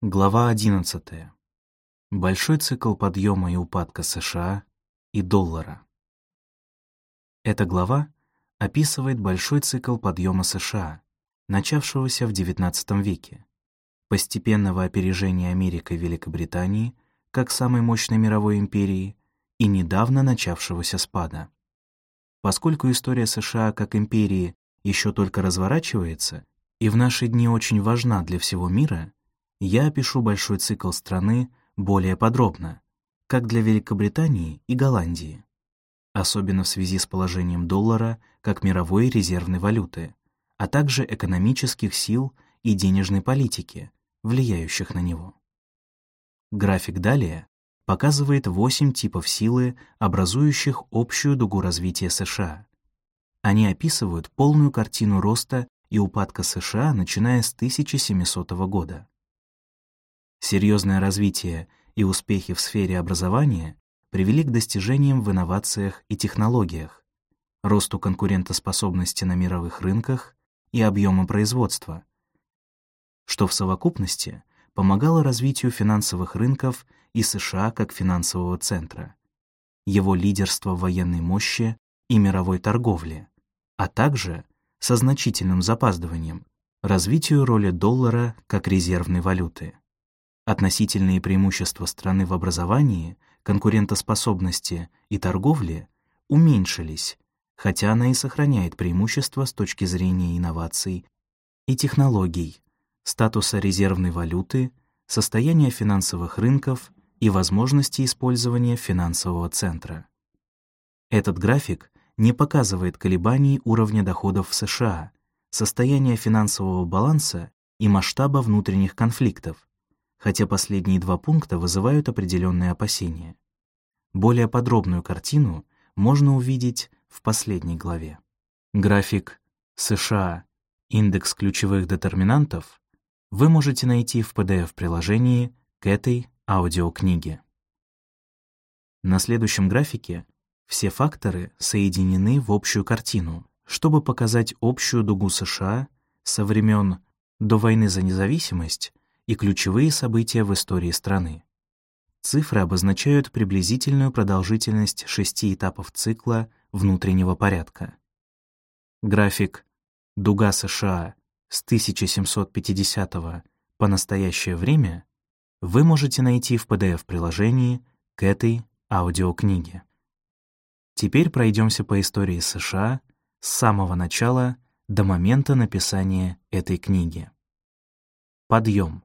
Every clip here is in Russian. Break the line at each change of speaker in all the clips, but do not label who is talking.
Глава 11. Большой цикл подъема и упадка США и доллара. Эта глава описывает большой цикл подъема США, начавшегося в XIX веке, постепенного опережения Америкой и Великобритании как самой мощной мировой империи и недавно начавшегося спада. Поскольку история США как империи еще только разворачивается и в наши дни очень важна для всего мира, я опишу большой цикл страны более подробно, как для Великобритании и Голландии, особенно в связи с положением доллара как мировой резервной валюты, а также экономических сил и денежной политики, влияющих на него. График далее показывает восемь типов силы, образующих общую дугу развития США. Они описывают полную картину роста и упадка США, начиная с 1700 года. Серьезное развитие и успехи в сфере образования привели к достижениям в инновациях и технологиях, росту конкурентоспособности на мировых рынках и объема производства, что в совокупности помогало развитию финансовых рынков и США как финансового центра, его лидерство в военной мощи и мировой торговле, а также, со значительным запаздыванием, развитию роли доллара как резервной валюты. Относительные преимущества страны в образовании, конкурентоспособности и торговле уменьшились, хотя она и сохраняет преимущества с точки зрения инноваций и технологий, статуса резервной валюты, состояния финансовых рынков и возможности использования финансового центра. Этот график не показывает колебаний уровня доходов в США, состояния финансового баланса и масштаба внутренних конфликтов, хотя последние два пункта вызывают определенные опасения. Более подробную картину можно увидеть в последней главе. График США, индекс ключевых детерминантов вы можете найти в PDF-приложении к этой аудиокниге. На следующем графике все факторы соединены в общую картину, чтобы показать общую дугу США со времен до войны за независимость и ключевые события в истории страны. Цифры обозначают приблизительную продолжительность шести этапов цикла внутреннего порядка. График «Дуга США» с 1750 по настоящее время вы можете найти в PDF-приложении к этой аудиокниге. Теперь пройдемся по истории США с самого начала до момента написания этой книги. Подъем.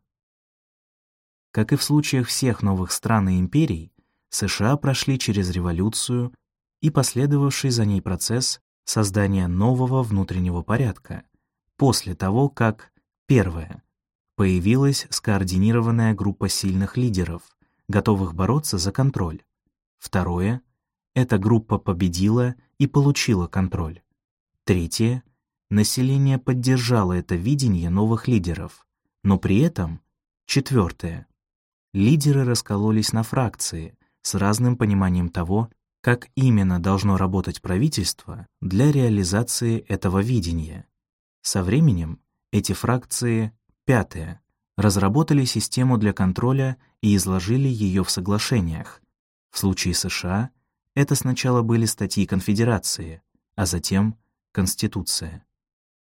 Как и в случаях всех новых стран и империй, США прошли через революцию и последовавший за ней процесс создания нового внутреннего порядка после того, как, первое, появилась скоординированная группа сильных лидеров, готовых бороться за контроль. Второе, эта группа победила и получила контроль. Третье, население поддержало это видение новых лидеров, но при этом, четвертое, лидеры раскололись на фракции с разным пониманием того, как именно должно работать правительство для реализации этого видения. Со временем эти фракции, пятое, разработали систему для контроля и изложили ее в соглашениях. В случае США это сначала были статьи Конфедерации, а затем Конституция.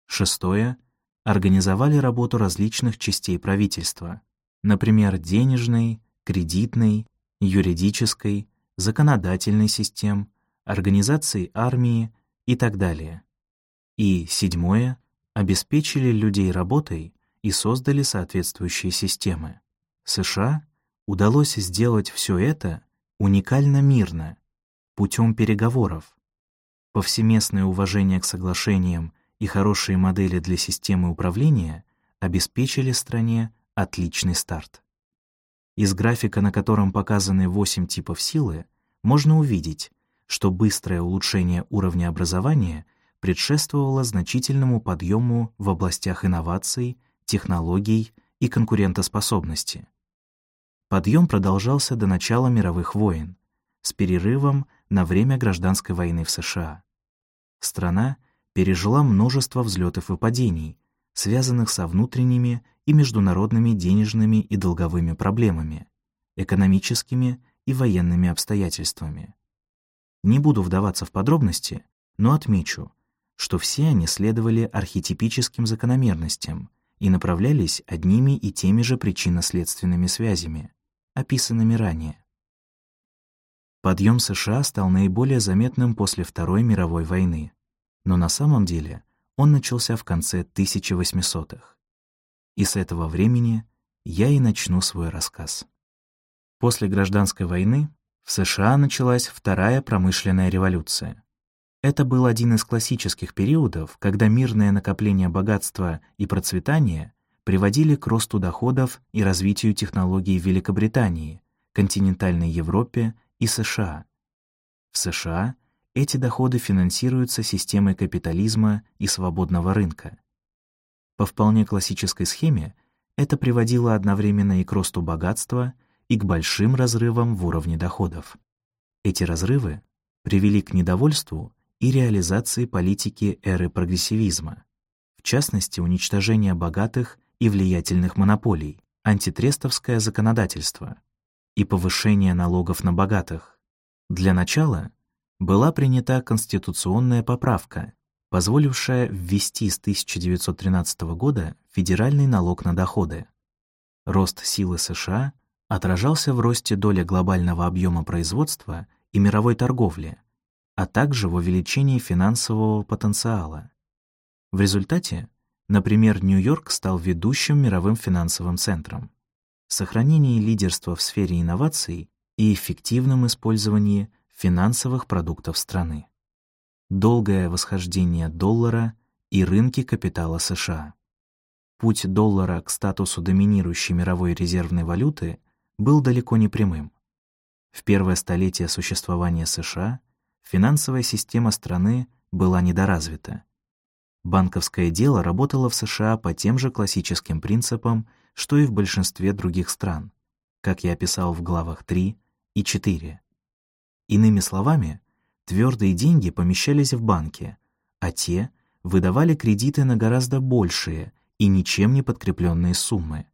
Шестое — организовали работу различных частей правительства, например, денежной, кредитной, юридической, законодательной систем, организации армии и так далее. И седьмое — обеспечили людей работой и создали соответствующие системы. США удалось сделать все это уникально мирно, путем переговоров. Повсеместное уважение к соглашениям и хорошие модели для системы управления обеспечили стране отличный старт. Из графика, на котором показаны 8 типов силы, можно увидеть, что быстрое улучшение уровня образования предшествовало значительному подъему в областях инноваций, технологий и конкурентоспособности. Подъем продолжался до начала мировых войн, с перерывом на время гражданской войны в США. Страна пережила множество взлетов и падений, связанных со внутренними и международными денежными и долговыми проблемами, экономическими и военными обстоятельствами. Не буду вдаваться в подробности, но отмечу, что все они следовали архетипическим закономерностям и направлялись одними и теми же причинно-следственными связями, описанными ранее. Подъем США стал наиболее заметным после Второй мировой войны, но на самом деле он начался в конце 1800-х. И с этого времени я и начну свой рассказ. После гражданской войны в США началась Вторая промышленная революция. Это был один из классических периодов, когда мирное накопление богатства и процветания приводили к росту доходов и развитию технологий в Великобритании, континентальной Европе и США. В США эти доходы финансируются системой капитализма и свободного рынка. По вполне классической схеме это приводило одновременно и к росту богатства, и к большим разрывам в уровне доходов. Эти разрывы привели к недовольству и реализации политики эры прогрессивизма, в частности, уничтожения богатых и влиятельных монополий, антитрестовское законодательство и повышение налогов на богатых. Для начала была принята конституционная поправка, позволившая ввести с 1913 года федеральный налог на доходы. Рост силы США отражался в росте доли глобального объема производства и мировой торговли, а также в увеличении финансового потенциала. В результате, например, Нью-Йорк стал ведущим мировым финансовым центром. Сохранение лидерства в сфере инноваций и эффективном использовании финансовых продуктов страны. Долгое восхождение доллара и рынки капитала США. Путь доллара к статусу доминирующей мировой резервной валюты был далеко не прямым. В первое столетие существования США финансовая система страны была недоразвита. Банковское дело работало в США по тем же классическим принципам, что и в большинстве других стран, как я описал в главах 3 и 4. Иными словами, твердые деньги помещались в банке, а те выдавали кредиты на гораздо большие и ничем не подкрепленные суммы.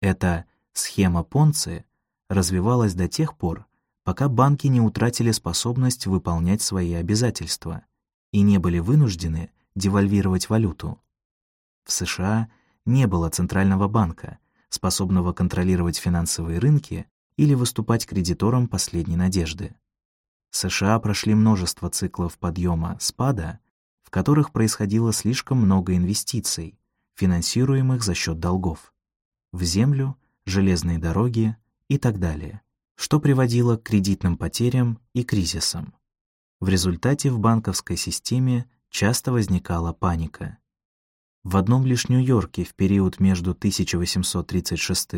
Эта схема Понци развивалась до тех пор, пока банки не утратили способность выполнять свои обязательства и не были вынуждены девальвировать валюту. В США не было центрального банка, способного контролировать финансовые рынки или выступать кредитором последней надежды. США прошли множество циклов подъема-спада, в которых происходило слишком много инвестиций, финансируемых за счет долгов, в землю, железные дороги и так далее, что приводило к кредитным потерям и кризисам. В результате в банковской системе часто возникала паника. В одном лишь Нью-Йорке в период между 1836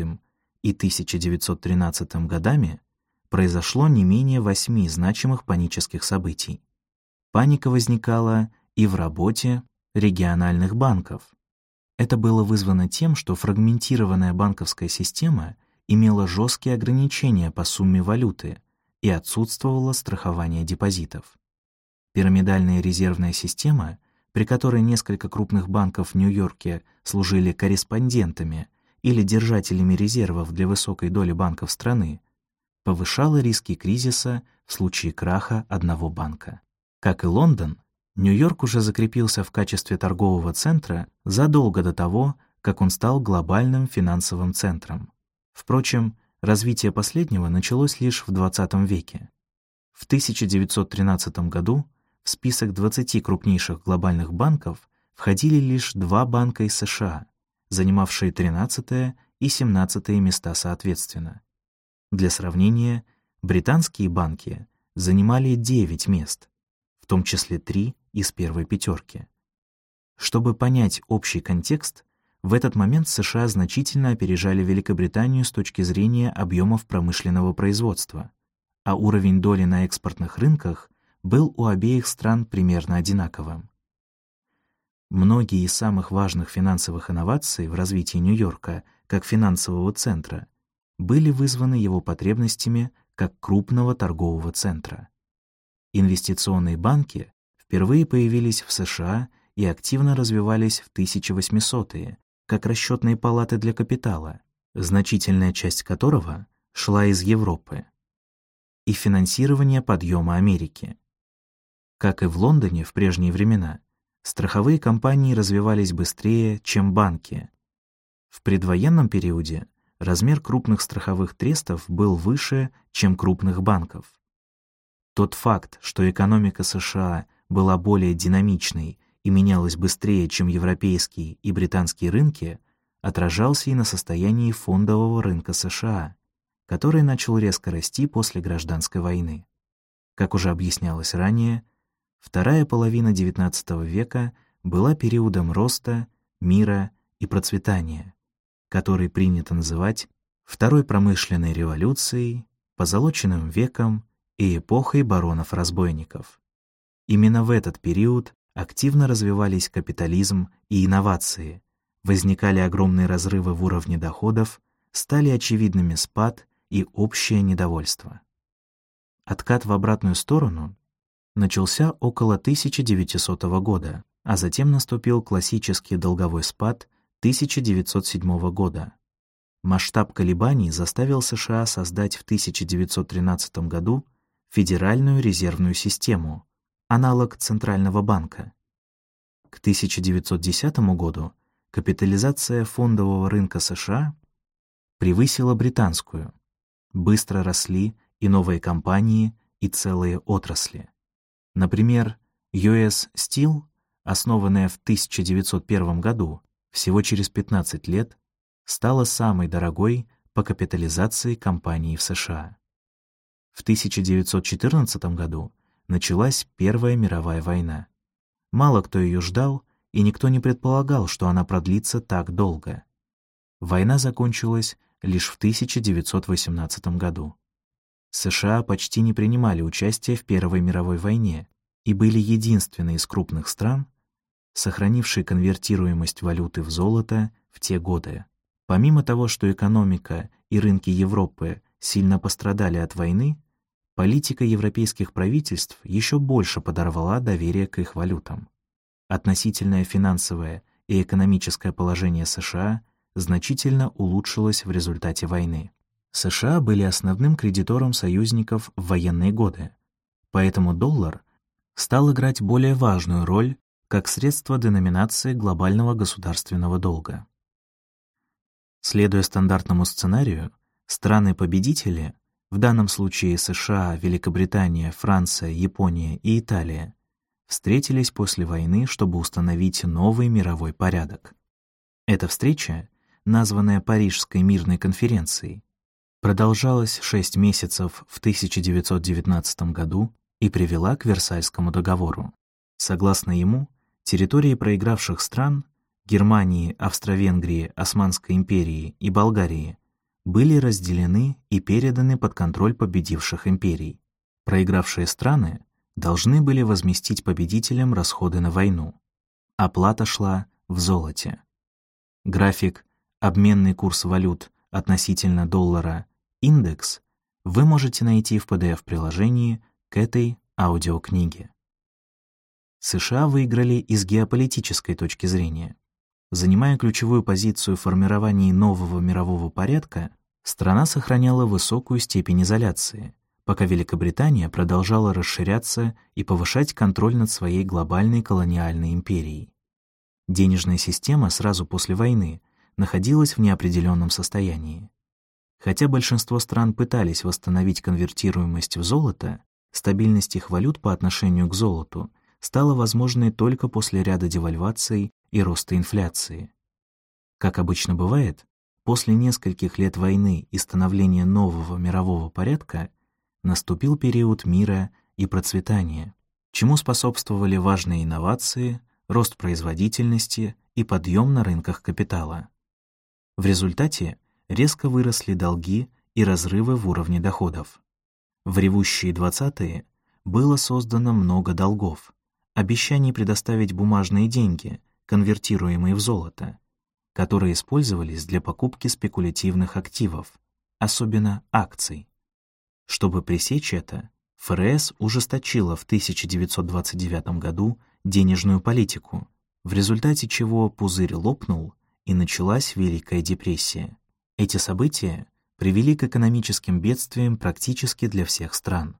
и 1913 годами произошло не менее восьми значимых панических событий. Паника возникала и в работе региональных банков. Это было вызвано тем, что фрагментированная банковская система имела жесткие ограничения по сумме валюты и отсутствовало страхование депозитов. Пирамидальная резервная система, при которой несколько крупных банков в Нью-Йорке служили корреспондентами или держателями резервов для высокой доли банков страны, повышало риски кризиса в случае краха одного банка. Как и Лондон, Нью-Йорк уже закрепился в качестве торгового центра задолго до того, как он стал глобальным финансовым центром. Впрочем, развитие последнего началось лишь в XX веке. В 1913 году в список 20 крупнейших глобальных банков входили лишь два банка из США, занимавшие 13 и 17 места соответственно. Для сравнения, британские банки занимали 9 мест, в том числе 3 из первой пятерки. Чтобы понять общий контекст, в этот момент США значительно опережали Великобританию с точки зрения объемов промышленного производства, а уровень доли на экспортных рынках был у обеих стран примерно одинаковым. Многие из самых важных финансовых инноваций в развитии Нью-Йорка как финансового центра были вызваны его потребностями как крупного торгового центра. Инвестиционные банки впервые появились в США и активно развивались в 1800-е, как расчетные палаты для капитала, значительная часть которого шла из Европы, и финансирование подъема Америки. Как и в Лондоне в прежние времена, страховые компании развивались быстрее, чем банки. В предвоенном периоде размер крупных страховых трестов был выше, чем крупных банков. Тот факт, что экономика США была более динамичной и менялась быстрее, чем европейские и британские рынки, отражался и на состоянии фондового рынка США, который начал резко расти после гражданской войны. Как уже объяснялось ранее, вторая половина XIX века была периодом роста, мира и процветания, который принято называть Второй промышленной революцией, позолоченным веком и эпохой баронов-разбойников. Именно в этот период активно развивались капитализм и инновации, возникали огромные разрывы в уровне доходов, стали очевидными спад и общее недовольство. Откат в обратную сторону начался около 1900 года, а затем наступил классический долговой спад 1907 года. Масштаб колебаний заставил США создать в 1913 году Федеральную резервную систему, аналог Центрального банка. К 1910 году капитализация фондового рынка США превысила британскую. Быстро росли и новые компании, и целые отрасли. Например, US Steel, основанная в 1901 году, всего через 15 лет стала самой дорогой по капитализации компанией в США. В 1914 году началась Первая мировая война. Мало кто ее ждал, и никто не предполагал, что она продлится так долго. Война закончилась лишь в 1918 году. США почти не принимали участие в Первой мировой войне и были единственной из крупных стран, сохранившей конвертируемость валюты в золото в те годы. Помимо того, что экономика и рынки Европы сильно пострадали от войны, политика европейских правительств еще больше подорвала доверие к их валютам. Относительное финансовое и экономическое положение США значительно улучшилось в результате войны. США были основным кредитором союзников в военные годы, поэтому доллар стал играть более важную роль как средство деноминации глобального государственного долга. Следуя стандартному сценарию, страны-победители в данном случае США, Великобритания, Франция, Япония и Италия, встретились после войны, чтобы установить новый мировой порядок. Эта встреча, названная Парижской мирной конференцией, продолжалась шесть месяцев в 1919 году и привела к Версальскому договору. Согласно ему, территории проигравших стран Германии, Австро-Венгрии, Османской империи и Болгарии были разделены и переданы под контроль победивших империй. Проигравшие страны должны были возместить победителям расходы на войну. Оплата шла в золоте. График «Обменный курс валют относительно доллара. Индекс» вы можете найти в PDF-приложении к этой аудиокниге. США выиграли и с геополитической точки зрения. Занимая ключевую позицию в формировании нового мирового порядка, страна сохраняла высокую степень изоляции, пока Великобритания продолжала расширяться и повышать контроль над своей глобальной колониальной империей. Денежная система сразу после войны находилась в неопределенном состоянии. Хотя большинство стран пытались восстановить конвертируемость в золото, стабильность их валют по отношению к золоту стала возможной только после ряда девальваций и роста инфляции. Как обычно бывает, после нескольких лет войны и становления нового мирового порядка наступил период мира и процветания, чему способствовали важные инновации, рост производительности и подъем на рынках капитала. В результате резко выросли долги и разрывы в уровне доходов. В ревущие 20-е было создано много долгов, обещаний предоставить бумажные деньги, конвертируемые в золото, которые использовались для покупки спекулятивных активов, особенно акций. Чтобы пресечь это, ФРС ужесточила в 1929 году денежную политику, в результате чего пузырь лопнул и началась Великая депрессия. Эти события привели к экономическим бедствиям практически для всех стран.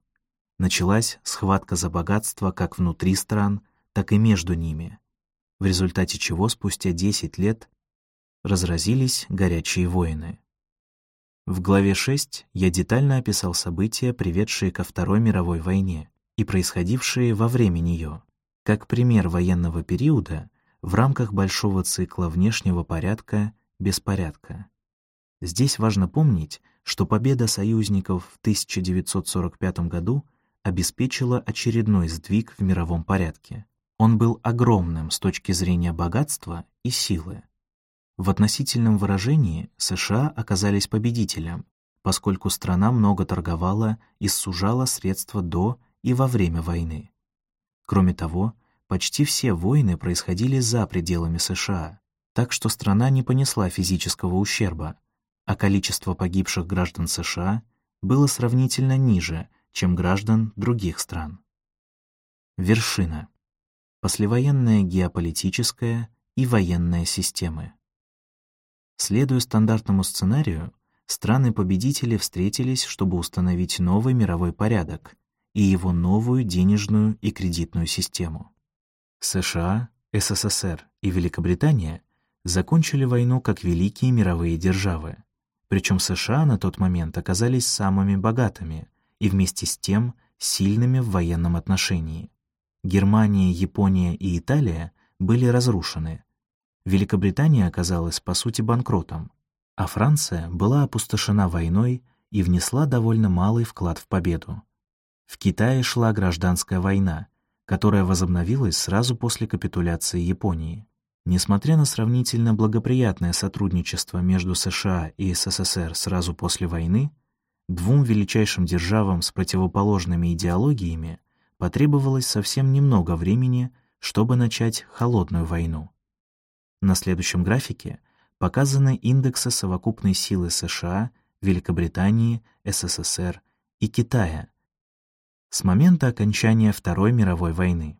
Началась схватка за богатство как внутри стран, так и между ними, в результате чего спустя 10 лет разразились горячие войны. В главе 6 я детально описал события, приведшие ко Второй мировой войне и происходившие во время нее, как пример военного периода в рамках большого цикла внешнего порядка беспорядка. Здесь важно помнить, что победа союзников в 1945 году обеспечила очередной сдвиг в мировом порядке. Он был огромным с точки зрения богатства и силы. В относительном выражении США оказались победителем, поскольку страна много торговала и сужала средства до и во время войны. Кроме того, почти все войны происходили за пределами США, так что страна не понесла физического ущерба, а количество погибших граждан США было сравнительно ниже, чем граждан других стран. Вершина послевоенная геополитическая и военная системы. Следуя стандартному сценарию, страны-победители встретились, чтобы установить новый мировой порядок и его новую денежную и кредитную систему. США, СССР и Великобритания закончили войну как великие мировые державы. Причем США на тот момент оказались самыми богатыми и вместе с тем сильными в военном отношении. Германия, Япония и Италия были разрушены. Великобритания оказалась, по сути, банкротом, а Франция была опустошена войной и внесла довольно малый вклад в победу. В Китае шла гражданская война, которая возобновилась сразу после капитуляции Японии. Несмотря на сравнительно благоприятное сотрудничество между США и СССР сразу после войны, двум величайшим державам с противоположными идеологиями потребовалось совсем немного времени, чтобы начать холодную войну. На следующем графике показаны индексы совокупной силы США, Великобритании, СССР и Китая с момента окончания Второй мировой войны.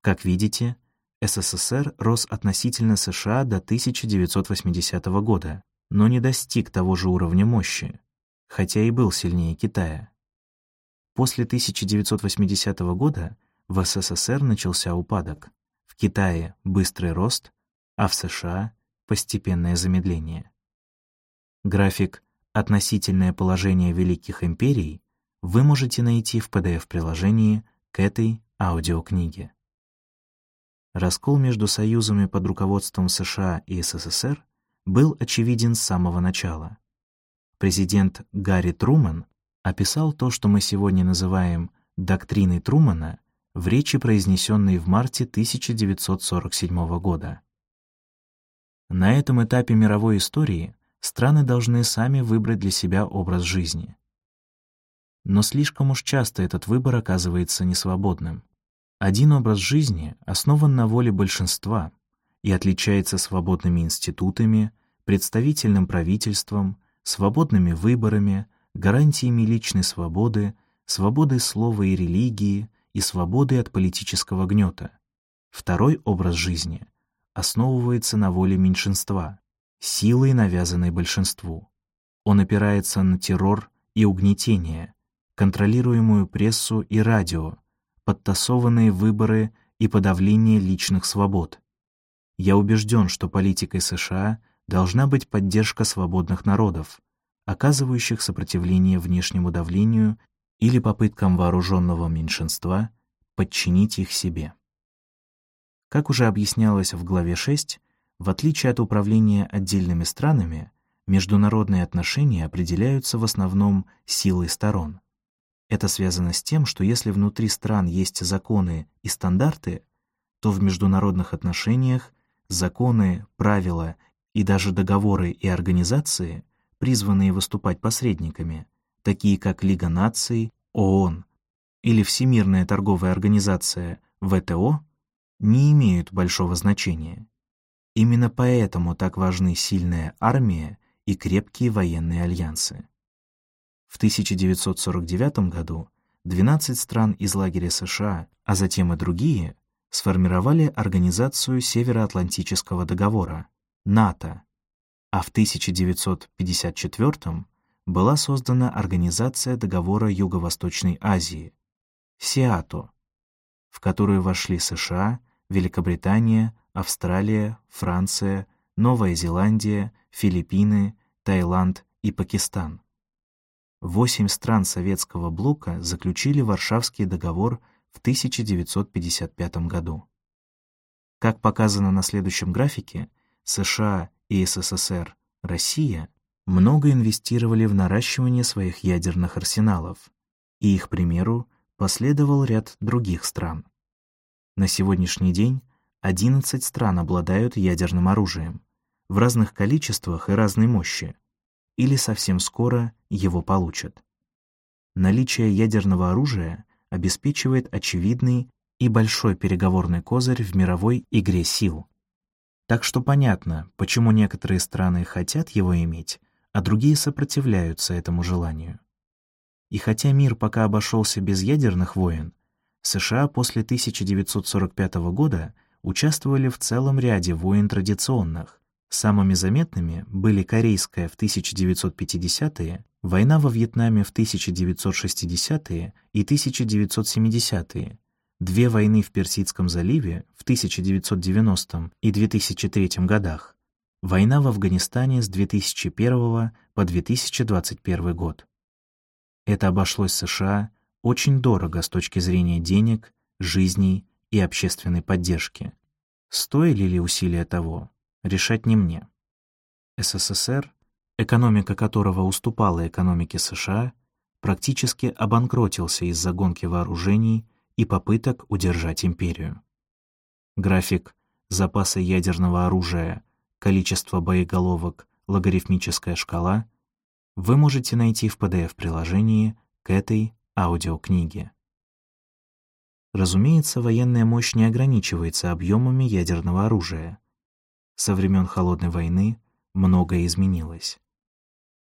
Как видите, СССР рос относительно США до 1980 года, но не достиг того же уровня мощи, хотя и был сильнее Китая. После 1980 года в СССР начался упадок, в Китае — быстрый рост, а в США — постепенное замедление. График «Относительное положение великих империй» вы можете найти в PDF-приложении к этой аудиокниге. Раскол между союзами под руководством США и СССР был очевиден с самого начала. Президент Гарри Трумэн описал то, что мы сегодня называем «доктриной Трумана» в речи, произнесенной в марте 1947 года. На этом этапе мировой истории страны должны сами выбрать для себя образ жизни. Но слишком уж часто этот выбор оказывается несвободным. Один образ жизни основан на воле большинства и отличается свободными институтами, представительным правительством, свободными выборами, гарантиями личной свободы, свободы слова и религии и свободы от политического гнета. Второй образ жизни основывается на воле меньшинства, силой, навязанной большинству. Он опирается на террор и угнетение, контролируемую прессу и радио, подтасованные выборы и подавление личных свобод. Я убежден, что политикой США должна быть поддержка свободных народов, оказывающих сопротивление внешнему давлению или попыткам вооруженного меньшинства подчинить их себе. Как уже объяснялось в главе 6, в отличие от управления отдельными странами, международные отношения определяются в основном силой сторон. Это связано с тем, что если внутри стран есть законы и стандарты, то в международных отношениях законы, правила и даже договоры и организации — призванные выступать посредниками, такие как Лига наций, ООН или Всемирная торговая организация ВТО, не имеют большого значения. Именно поэтому так важны сильная армия и крепкие военные альянсы. В 1949 году 12 стран из лагеря США, а затем и другие, сформировали Организацию Североатлантического договора, НАТО, а в 1954 была создана Организация договора Юго-Восточной Азии, СИАТО, в которую вошли США, Великобритания, Австралия, Франция, Новая Зеландия, Филиппины, Таиланд и Пакистан. Восемь стран советского блока заключили Варшавский договор в 1955 году. Как показано на следующем графике, США и СССР, Россия много инвестировали в наращивание своих ядерных арсеналов, и их примеру последовал ряд других стран. На сегодняшний день 11 стран обладают ядерным оружием в разных количествах и разной мощи, или совсем скоро его получат. Наличие ядерного оружия обеспечивает очевидный и большой переговорный козырь в мировой игре сил. Так что понятно, почему некоторые страны хотят его иметь, а другие сопротивляются этому желанию. И хотя мир пока обошелся без ядерных войн, США после 1945 года участвовали в целом ряде войн традиционных. Самыми заметными были Корейская в 1950-е, война во Вьетнаме в 1960-е и 1970-е, две войны в Персидском заливе в 1990 и 2003 годах, война в Афганистане с 2001 по 2021 год. Это обошлось США очень дорого с точки зрения денег, жизней и общественной поддержки. Стоили ли усилия того, решать не мне. СССР, экономика которого уступала экономике США, практически обанкротился из-за гонки вооружений и попыток удержать империю. График запаса ядерного оружия, количество боеголовок, логарифмическая шкала вы можете найти в PDF-приложении к этой аудиокниге. Разумеется, военная мощь не ограничивается объемами ядерного оружия. Со времен Холодной войны многое изменилось.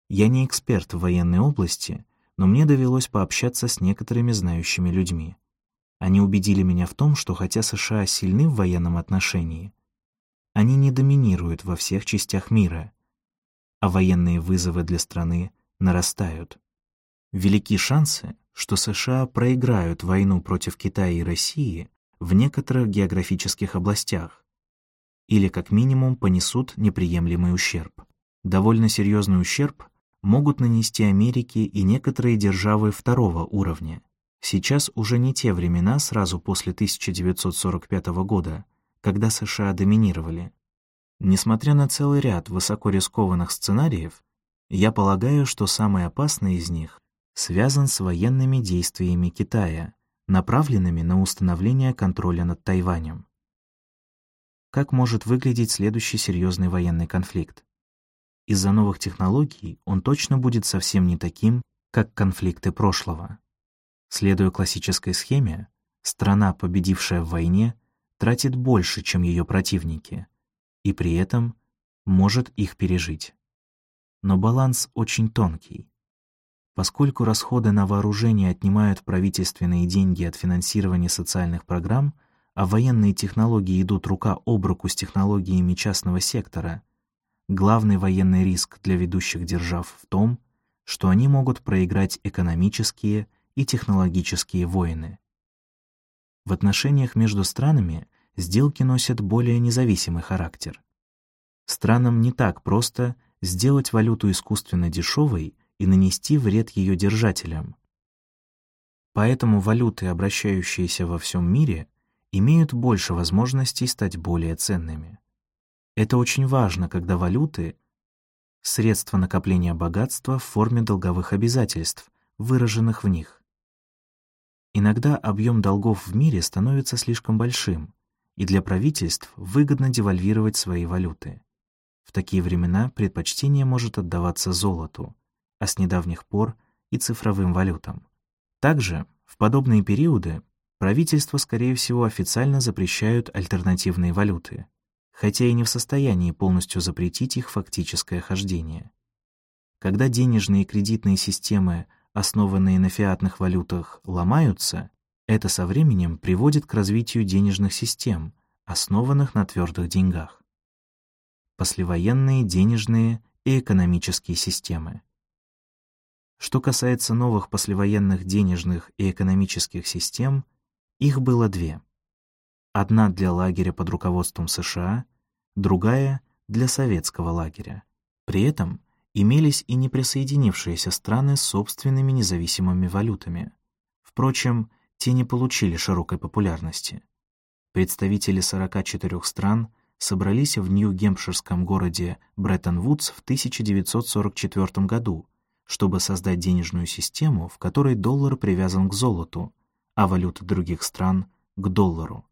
Я не эксперт в военной области, но мне довелось пообщаться с некоторыми знающими людьми. Они убедили меня в том, что хотя США сильны в военном отношении, они не доминируют во всех частях мира, а военные вызовы для страны нарастают. Велики шансы, что США проиграют войну против Китая и России в некоторых географических областях или как минимум понесут неприемлемый ущерб. Довольно серьезный ущерб могут нанести Америке и некоторые державы второго уровня, Сейчас уже не те времена сразу после 1945 года, когда США доминировали. Несмотря на целый ряд высоко рискованных сценариев, я полагаю, что самый опасный из них связан с военными действиями Китая, направленными на установление контроля над Тайванем. Как может выглядеть следующий серьезный военный конфликт? Из-за новых технологий он точно будет совсем не таким, как конфликты прошлого. Следуя классической схеме, страна, победившая в войне, тратит больше, чем ее противники, и при этом может их пережить. Но баланс очень тонкий. Поскольку расходы на вооружение отнимают правительственные деньги от финансирования социальных программ, а военные технологии идут рука об руку с технологиями частного сектора, главный военный риск для ведущих держав в том, что они могут проиграть экономические и технологические войны. В отношениях между странами сделки носят более независимый характер. Странам не так просто сделать валюту искусственно дешевой и нанести вред ее держателям. Поэтому валюты, обращающиеся во всем мире, имеют больше возможностей стать более ценными. Это очень важно, когда валюты — средства накопления богатства в форме долговых обязательств, выраженных в них. Иногда объем долгов в мире становится слишком большим, и для правительств выгодно девальвировать свои валюты. В такие времена предпочтение может отдаваться золоту, а с недавних пор и цифровым валютам. Также в подобные периоды правительства, скорее всего, официально запрещают альтернативные валюты, хотя и не в состоянии полностью запретить их фактическое хождение. Когда денежные и кредитные системы основанные на фиатных валютах, ломаются, Это со временем приводит к развитию денежных систем, основанных на твердых деньгах. Послевоенные денежные и экономические системы. Что касается новых послевоенных денежных и экономических систем, их было две. Одна для лагеря под руководством США, другая — для советского лагеря. При этом имелись и неприсоединившиеся страны с собственными независимыми валютами. Впрочем, те не получили широкой популярности. Представители 44 стран собрались в Нью-Гемпширском городе Бреттон-Вудс в 1944 году, чтобы создать денежную систему, в которой доллар привязан к золоту, а валюта других стран — к доллару.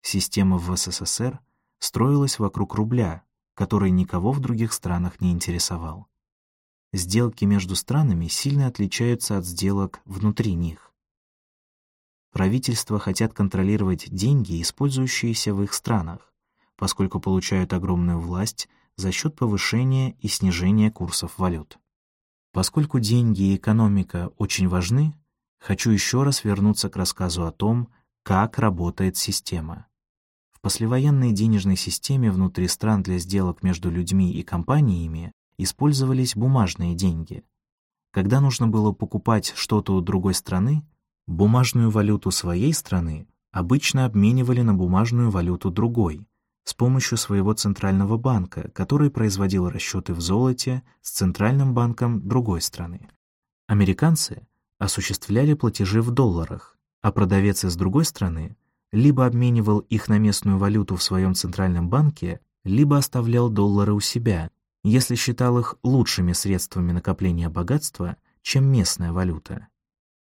Система в СССР строилась вокруг рубля, который никого в других странах не интересовал. Сделки между странами сильно отличаются от сделок внутри них. Правительства хотят контролировать деньги, использующиеся в их странах, поскольку получают огромную власть за счет повышения и снижения курсов валют. Поскольку деньги и экономика очень важны, хочу еще раз вернуться к рассказу о том, как работает система. Послевоенной денежной системе внутри стран для сделок между людьми и компаниями использовались бумажные деньги. Когда нужно было покупать что-то у другой страны, бумажную валюту своей страны обычно обменивали на бумажную валюту другой, с помощью своего центрального банка, который производил расчеты в золоте с центральным банком другой страны. Американцы осуществляли платежи в долларах, а продавец из другой страны либо обменивал их на местную валюту в своем центральном банке, либо оставлял доллары у себя, если считал их лучшими средствами накопления богатства, чем местная валюта.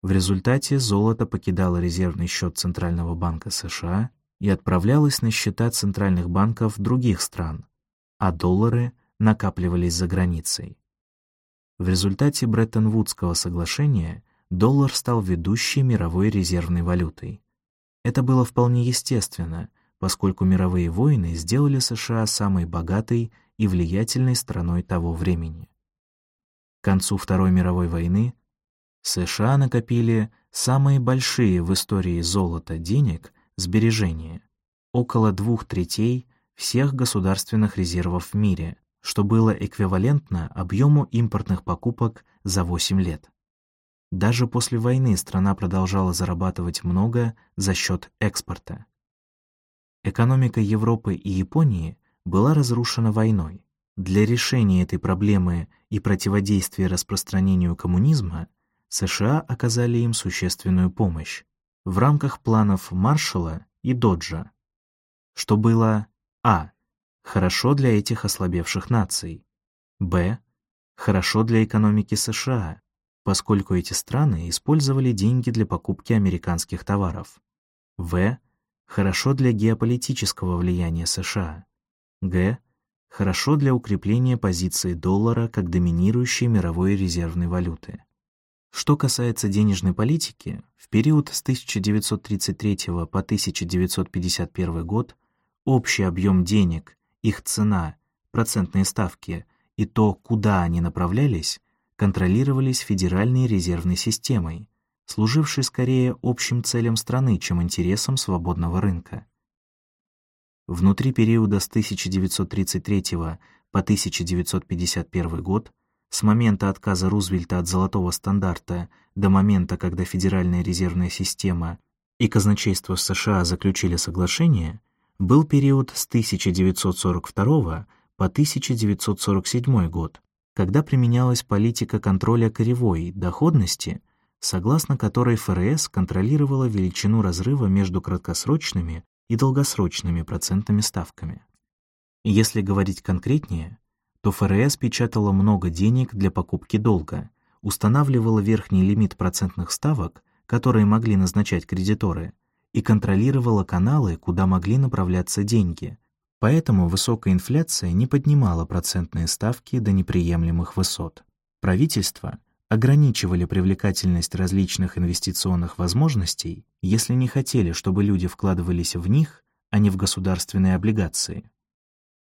В результате золото покидало резервный счет Центрального банка США и отправлялась на счета центральных банков других стран, а доллары накапливались за границей. В результате Бреттон-Вудского соглашения доллар стал ведущей мировой резервной валютой. Это было вполне естественно, поскольку мировые войны сделали США самой богатой и влиятельной страной того времени. К концу Второй мировой войны США накопили самые большие в истории золота денег сбережения, около двух третей всех государственных резервов в мире, что было эквивалентно объему импортных покупок за 8 лет. Даже после войны страна продолжала зарабатывать много за счет экспорта. Экономика Европы и Японии была разрушена войной. Для решения этой проблемы и противодействия распространению коммунизма США оказали им существенную помощь в рамках планов Маршалла и Доджа, что было а. хорошо для этих ослабевших наций, б. хорошо для экономики США, поскольку эти страны использовали деньги для покупки американских товаров, в. хорошо для геополитического влияния США, г. хорошо для укрепления позиции доллара как доминирующей мировой резервной валюты. Что касается денежной политики, в период с 1933 по 1951 год общий объем денег, их цена, процентные ставки и то, куда они направлялись, контролировались Федеральной резервной системой, служившей скорее общим целям страны, чем интересам свободного рынка. Внутри периода с 1933 по 1951 год с момента отказа Рузвельта от золотого стандарта до момента, когда Федеральная резервная система и казначейство США заключили соглашение, был период с 1942 по 1947 год, когда применялась политика контроля коревой доходности, согласно которой ФРС контролировала величину разрыва между краткосрочными и долгосрочными процентными ставками. Если говорить конкретнее, то ФРС печатала много денег для покупки долга, устанавливала верхний лимит процентных ставок, которые могли назначать кредиторы, и контролировала каналы, куда могли направляться деньги. Поэтому высокая инфляция не поднимала процентные ставки до неприемлемых высот. Правительства ограничивали привлекательность различных инвестиционных возможностей, если не хотели, чтобы люди вкладывались в них, а не в государственные облигации.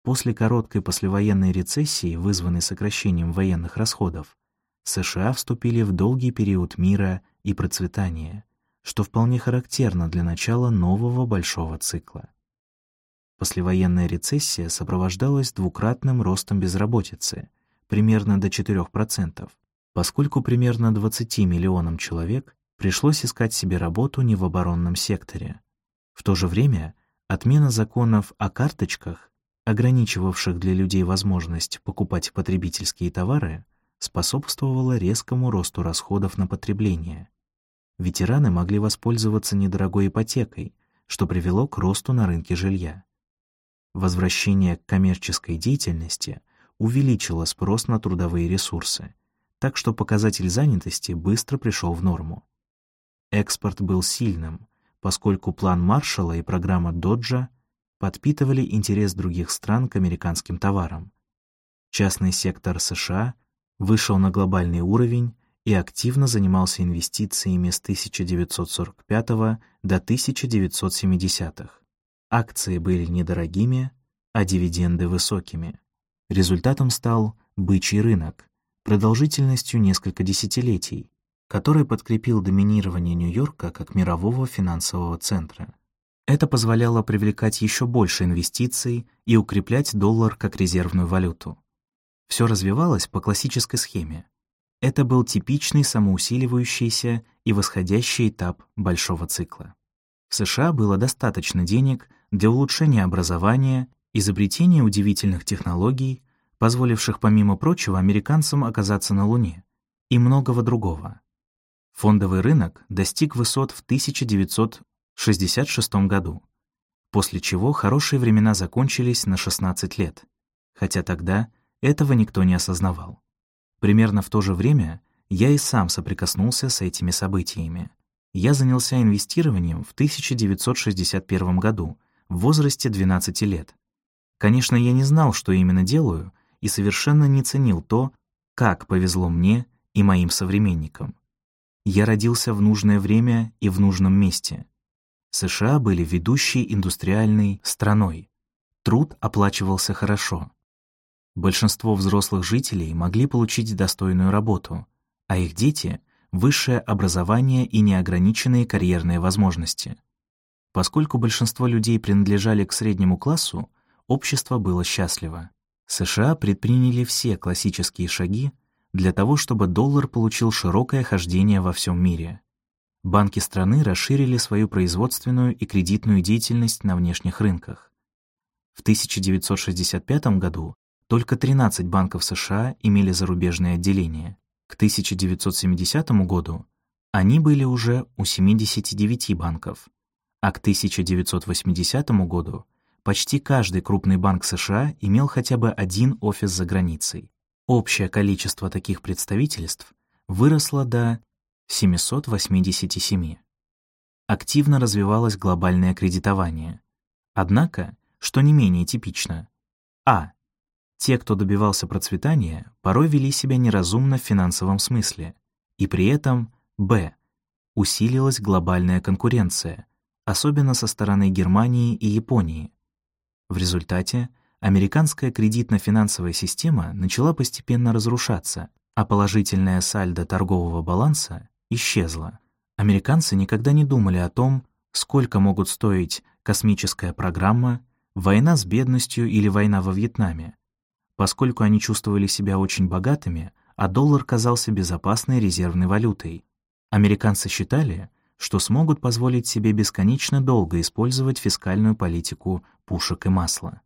После короткой послевоенной рецессии, вызванной сокращением военных расходов, США вступили в долгий период мира и процветания, что вполне характерно для начала нового большого цикла. Послевоенная рецессия сопровождалась двукратным ростом безработицы, примерно до 4%, поскольку примерно 20 миллионам человек пришлось искать себе работу не в оборонном секторе. В то же время отмена законов о карточках, ограничивавших для людей возможность покупать потребительские товары, способствовала резкому росту расходов на потребление. Ветераны могли воспользоваться недорогой ипотекой, что привело к росту на рынке жилья. Возвращение к коммерческой деятельности увеличило спрос на трудовые ресурсы, так что показатель занятости быстро пришел в норму. Экспорт был сильным, поскольку план Маршалла и программа Доджа подпитывали интерес других стран к американским товарам. Частный сектор США вышел на глобальный уровень и активно занимался инвестициями с 1945 до 1970-х. Акции были недорогими, а дивиденды высокими. Результатом стал бычий рынок продолжительностью несколько десятилетий, который подкрепил доминирование Нью-Йорка как мирового финансового центра. Это позволяло привлекать еще больше инвестиций и укреплять доллар как резервную валюту. Все развивалось по классической схеме. Это был типичный самоусиливающийся и восходящий этап большого цикла. В США было достаточно денег для улучшения образования, изобретения удивительных технологий, позволивших, помимо прочего, американцам оказаться на Луне, и многого другого. Фондовый рынок достиг высот в 1966 году, после чего хорошие времена закончились на 16 лет, хотя тогда этого никто не осознавал. Примерно в то же время я и сам соприкоснулся с этими событиями я занялся инвестированием в 1961 году, в возрасте 12 лет. Конечно, я не знал, что именно делаю, и совершенно не ценил то, как повезло мне и моим современникам. Я родился в нужное время и в нужном месте. США были ведущей индустриальной страной. Труд оплачивался хорошо. Большинство взрослых жителей могли получить достойную работу, а их дети высшее образование и неограниченные карьерные возможности. Поскольку большинство людей принадлежали к среднему классу, общество было счастливо. США предприняли все классические шаги для того, чтобы доллар получил широкое хождение во всем мире. Банки страны расширили свою производственную и кредитную деятельность на внешних рынках. В 1965 году только 13 банков США имели зарубежные отделения. К 1970 году они были уже у 79 банков, а к 1980 году почти каждый крупный банк США имел хотя бы один офис за границей. Общее количество таких представительств выросло до 787. Активно развивалось глобальное кредитование. Однако, что не менее типично, а. Те, кто добивался процветания, порой вели себя неразумно в финансовом смысле, и при этом б. усилилась глобальная конкуренция, особенно со стороны Германии и Японии. В результате американская кредитно-финансовая система начала постепенно разрушаться, а положительная сальдо торгового баланса исчезла. Американцы никогда не думали о том, сколько могут стоить космическая программа, война с бедностью или война во Вьетнаме, поскольку они чувствовали себя очень богатыми, а доллар казался безопасной резервной валютой. Американцы считали, что смогут позволить себе бесконечно долго использовать фискальную политику пушек и масла.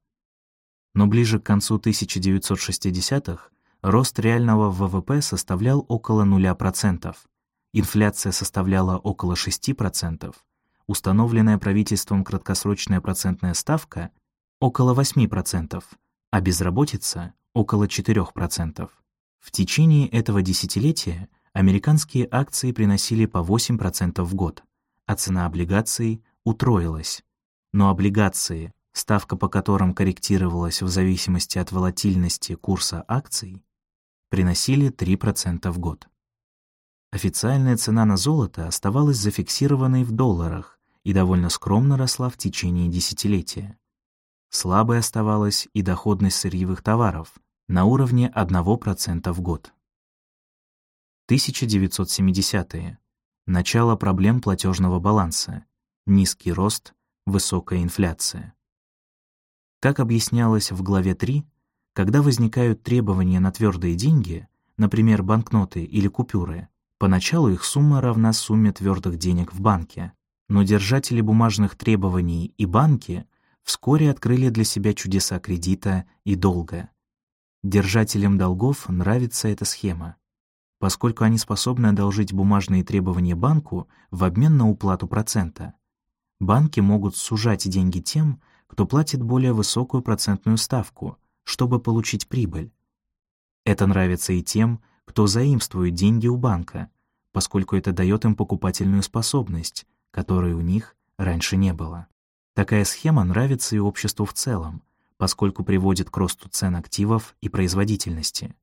Но ближе к концу 1960-х рост реального ВВП составлял около 0%, инфляция составляла около 6%, установленная правительством краткосрочная процентная ставка — около 8%, а безработица — около 4%. В течение этого десятилетия американские акции приносили по 8% в год, а цена облигаций утроилась. Но облигации, ставка по которым корректировалась в зависимости от волатильности курса акций, приносили 3% в год. Официальная цена на золото оставалась зафиксированной в долларах и довольно скромно росла в течение десятилетия. Слабой оставалась и доходность сырьевых товаров на уровне 1% в год. 1970-е. начало проблем платежного баланса, низкий рост, высокая инфляция. Как объяснялось в главе 3, когда возникают требования на твердые деньги, например, банкноты или купюры, поначалу их сумма равна сумме твердых денег в банке, но держатели бумажных требований и банки вскоре открыли для себя чудеса кредита и долга. Держателям долгов нравится эта схема, поскольку они способны одолжить бумажные требования банку в обмен на уплату процента. Банки могут сужать деньги тем, кто платит более высокую процентную ставку, чтобы получить прибыль. Это нравится и тем, кто заимствует деньги у банка, поскольку это дает им покупательную способность, которой у них раньше не было. Такая схема нравится и обществу в целом, поскольку приводит к росту цен активов и производительности.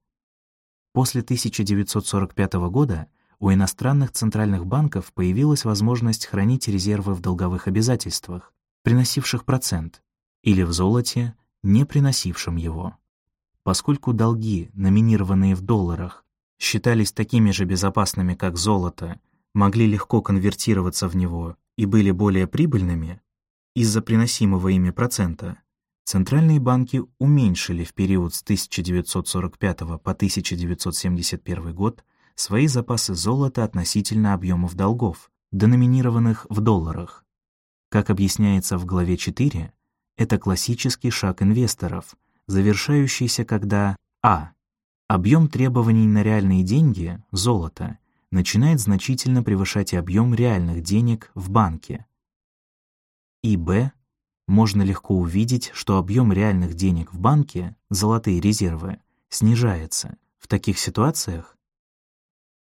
После 1945 года у иностранных центральных банков появилась возможность хранить резервы в долговых обязательствах, приносивших процент, или в золоте, не приносившем его. Поскольку долги, номинированные в долларах, считались такими же безопасными, как золото, могли легко конвертироваться в него и были более прибыльными из-за приносимого ими процента, Центральные банки уменьшили в период с 1945 по 1971 год свои запасы золота относительно объемов долгов, деноминированных в долларах. Как объясняется в главе 4, это классический шаг инвесторов, завершающийся когда а. Объем требований на реальные деньги, золото, начинает значительно превышать объем реальных денег в банке, и б можно легко увидеть, что объем реальных денег в банке, золотые резервы, снижается. В таких ситуациях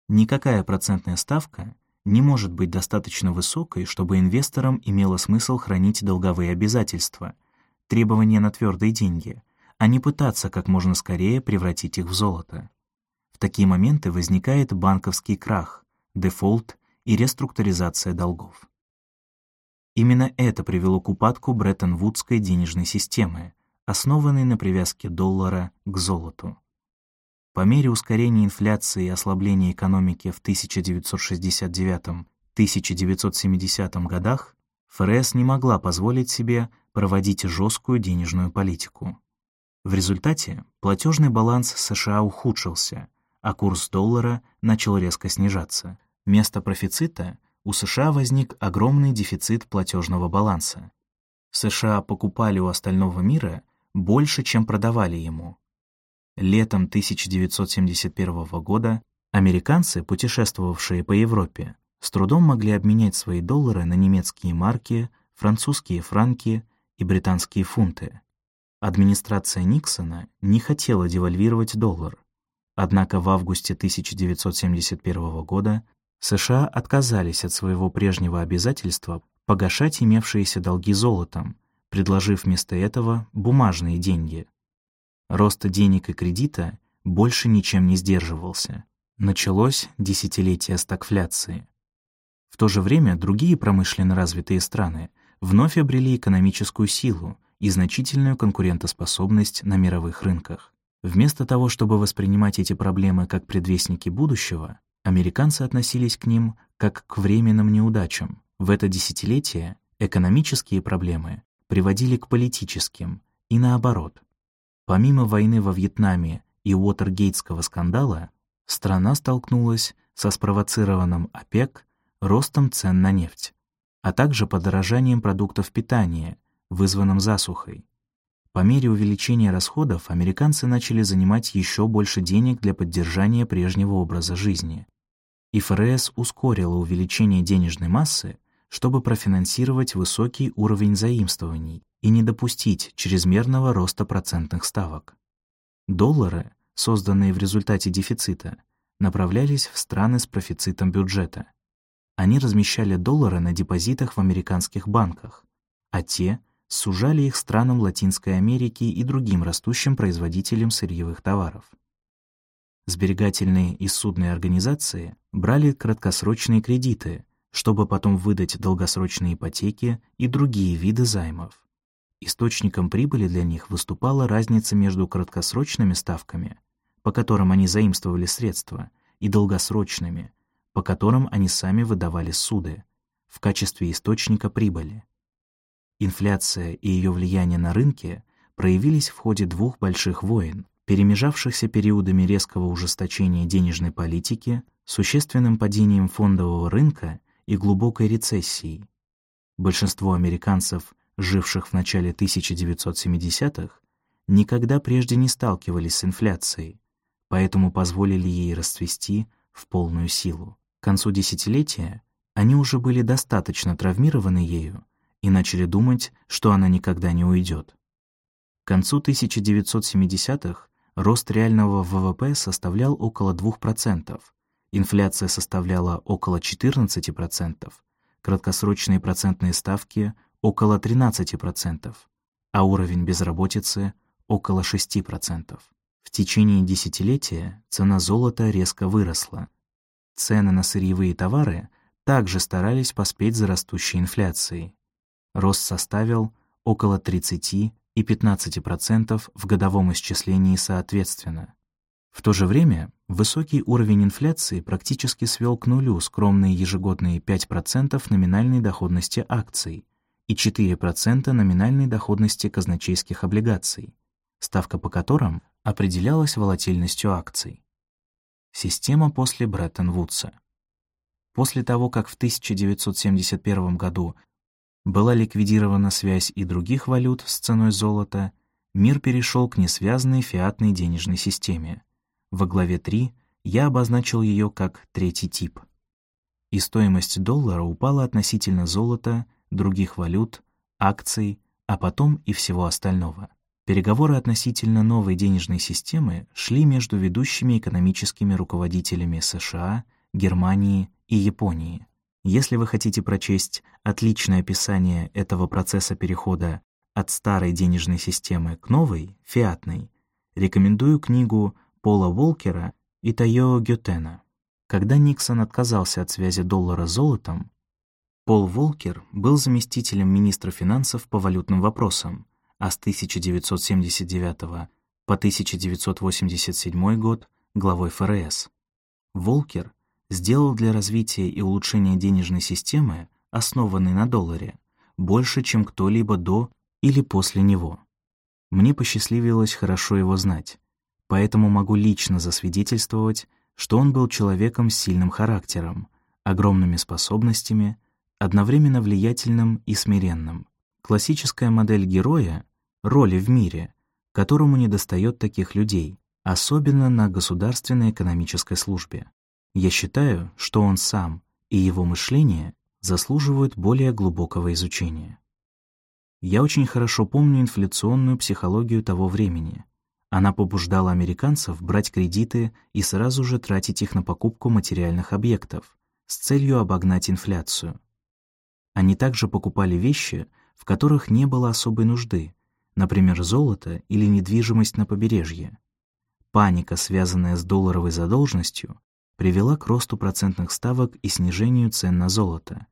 никакая процентная ставка не может быть достаточно высокой, чтобы инвесторам имело смысл хранить долговые обязательства, требования на твердые деньги, а не пытаться как можно скорее превратить их в золото. В такие моменты возникает банковский крах, дефолт и реструктуризация долгов. Именно это привело к упадку Бреттон-Вудской денежной системы, основанной на привязке доллара к золоту. По мере ускорения инфляции и ослабления экономики в 1969-1970 годах ФРС не могла позволить себе проводить жесткую денежную политику. В результате платежный баланс США ухудшился, а курс доллара начал резко снижаться. Место профицита — у США возник огромный дефицит платежного баланса. США покупали у остального мира больше, чем продавали ему. Летом 1971 года американцы, путешествовавшие по Европе, с трудом могли обменять свои доллары на немецкие марки, французские франки и британские фунты. Администрация Никсона не хотела девальвировать доллар, однако в августе 1971 года США отказались от своего прежнего обязательства погашать имевшиеся долги золотом, предложив вместо этого бумажные деньги. Рост денег и кредита больше ничем не сдерживался. Началось десятилетие стагфляции. В то же время другие промышленно развитые страны вновь обрели экономическую силу и значительную конкурентоспособность на мировых рынках. Вместо того, чтобы воспринимать эти проблемы как предвестники будущего, Американцы относились к ним как к временным неудачам. В это десятилетие экономические проблемы приводили к политическим, и наоборот. Помимо войны во Вьетнаме и Уотергейтского скандала, страна столкнулась со спровоцированным ОПЕК ростом цен на нефть, а также подорожанием продуктов питания, вызванным засухой. По мере увеличения расходов американцы начали занимать еще больше денег для поддержания прежнего образа жизни. И ФРС ускорила увеличение денежной массы, чтобы профинансировать высокий уровень заимствований и не допустить чрезмерного роста процентных ставок. Доллары, созданные в результате дефицита, направлялись в страны с профицитом бюджета. Они размещали доллары на депозитах в американских банках, а те — сужали их странам Латинской Америки и другим растущим производителям сырьевых товаров. Сберегательные и судные организации брали краткосрочные кредиты, чтобы потом выдать долгосрочные ипотеки и другие виды займов. Источником прибыли для них выступала разница между краткосрочными ставками, по которым они заимствовали средства, и долгосрочными, по которым они сами выдавали суды в качестве источника прибыли. Инфляция и ее влияние на рынки проявились в ходе двух больших войн, перемежавшихся периодами резкого ужесточения денежной политики, существенным падением фондового рынка и глубокой рецессией. Большинство американцев, живших в начале 1970-х, никогда прежде не сталкивались с инфляцией, поэтому позволили ей расцвести в полную силу. К концу десятилетия они уже были достаточно травмированы ею и начали думать, что она никогда не уйдет. К концу 1970-х рост реального ВВП составлял около 2%, инфляция составляла около 14%, краткосрочные процентные ставки — около 13%, а уровень безработицы — около 6%. В течение десятилетия цена золота резко выросла. Цены на сырьевые товары также старались поспеть за растущей инфляцией. Рост составил около 30 и 15% в годовом исчислении соответственно. В то же время высокий уровень инфляции практически свел к нулю скромные ежегодные 5% номинальной доходности акций и 4% номинальной доходности казначейских облигаций, ставка по которым определялась волатильностью акций. Система после Бреттон-Вудса. После того, как в 1971 году была ликвидирована связь и других валют с ценой золота, мир перешел к несвязанной фиатной денежной системе, во главе 3 я обозначил ее как третий тип. И стоимость доллара упала относительно золота, других валют, акций, а потом и всего остального. Переговоры относительно новой денежной системы шли между ведущими экономическими руководителями США, Германии и Японии. Если вы хотите прочесть отличное описание этого процесса перехода от старой денежной системы к новой, фиатной, рекомендую книгу Пола Волкера и Тайо Гютена. Когда Никсон отказался от связи доллара с золотом, Пол Волкер был заместителем министра финансов по валютным вопросам, а с 1979 по 1987 год главой ФРС. Волкер сделал для развития и улучшения денежной системы, основанной на долларе, больше, чем кто-либо до или после него. Мне посчастливилось хорошо его знать, поэтому могу лично засвидетельствовать, что он был человеком с сильным характером, огромными способностями, одновременно влиятельным и смиренным. Классическая модель героя — роли в мире, которому недостает таких людей, особенно на государственной экономической службе. Я считаю, что он сам и его мышление заслуживают более глубокого изучения. Я очень хорошо помню инфляционную психологию того времени — она побуждала американцев брать кредиты и сразу же тратить их на покупку материальных объектов с целью обогнать инфляцию. Они также покупали вещи, в которых не было особой нужды, например, золото или недвижимость на побережье. Паника, связанная с долларовой задолженностью, привела к росту процентных ставок и снижению цен на золото.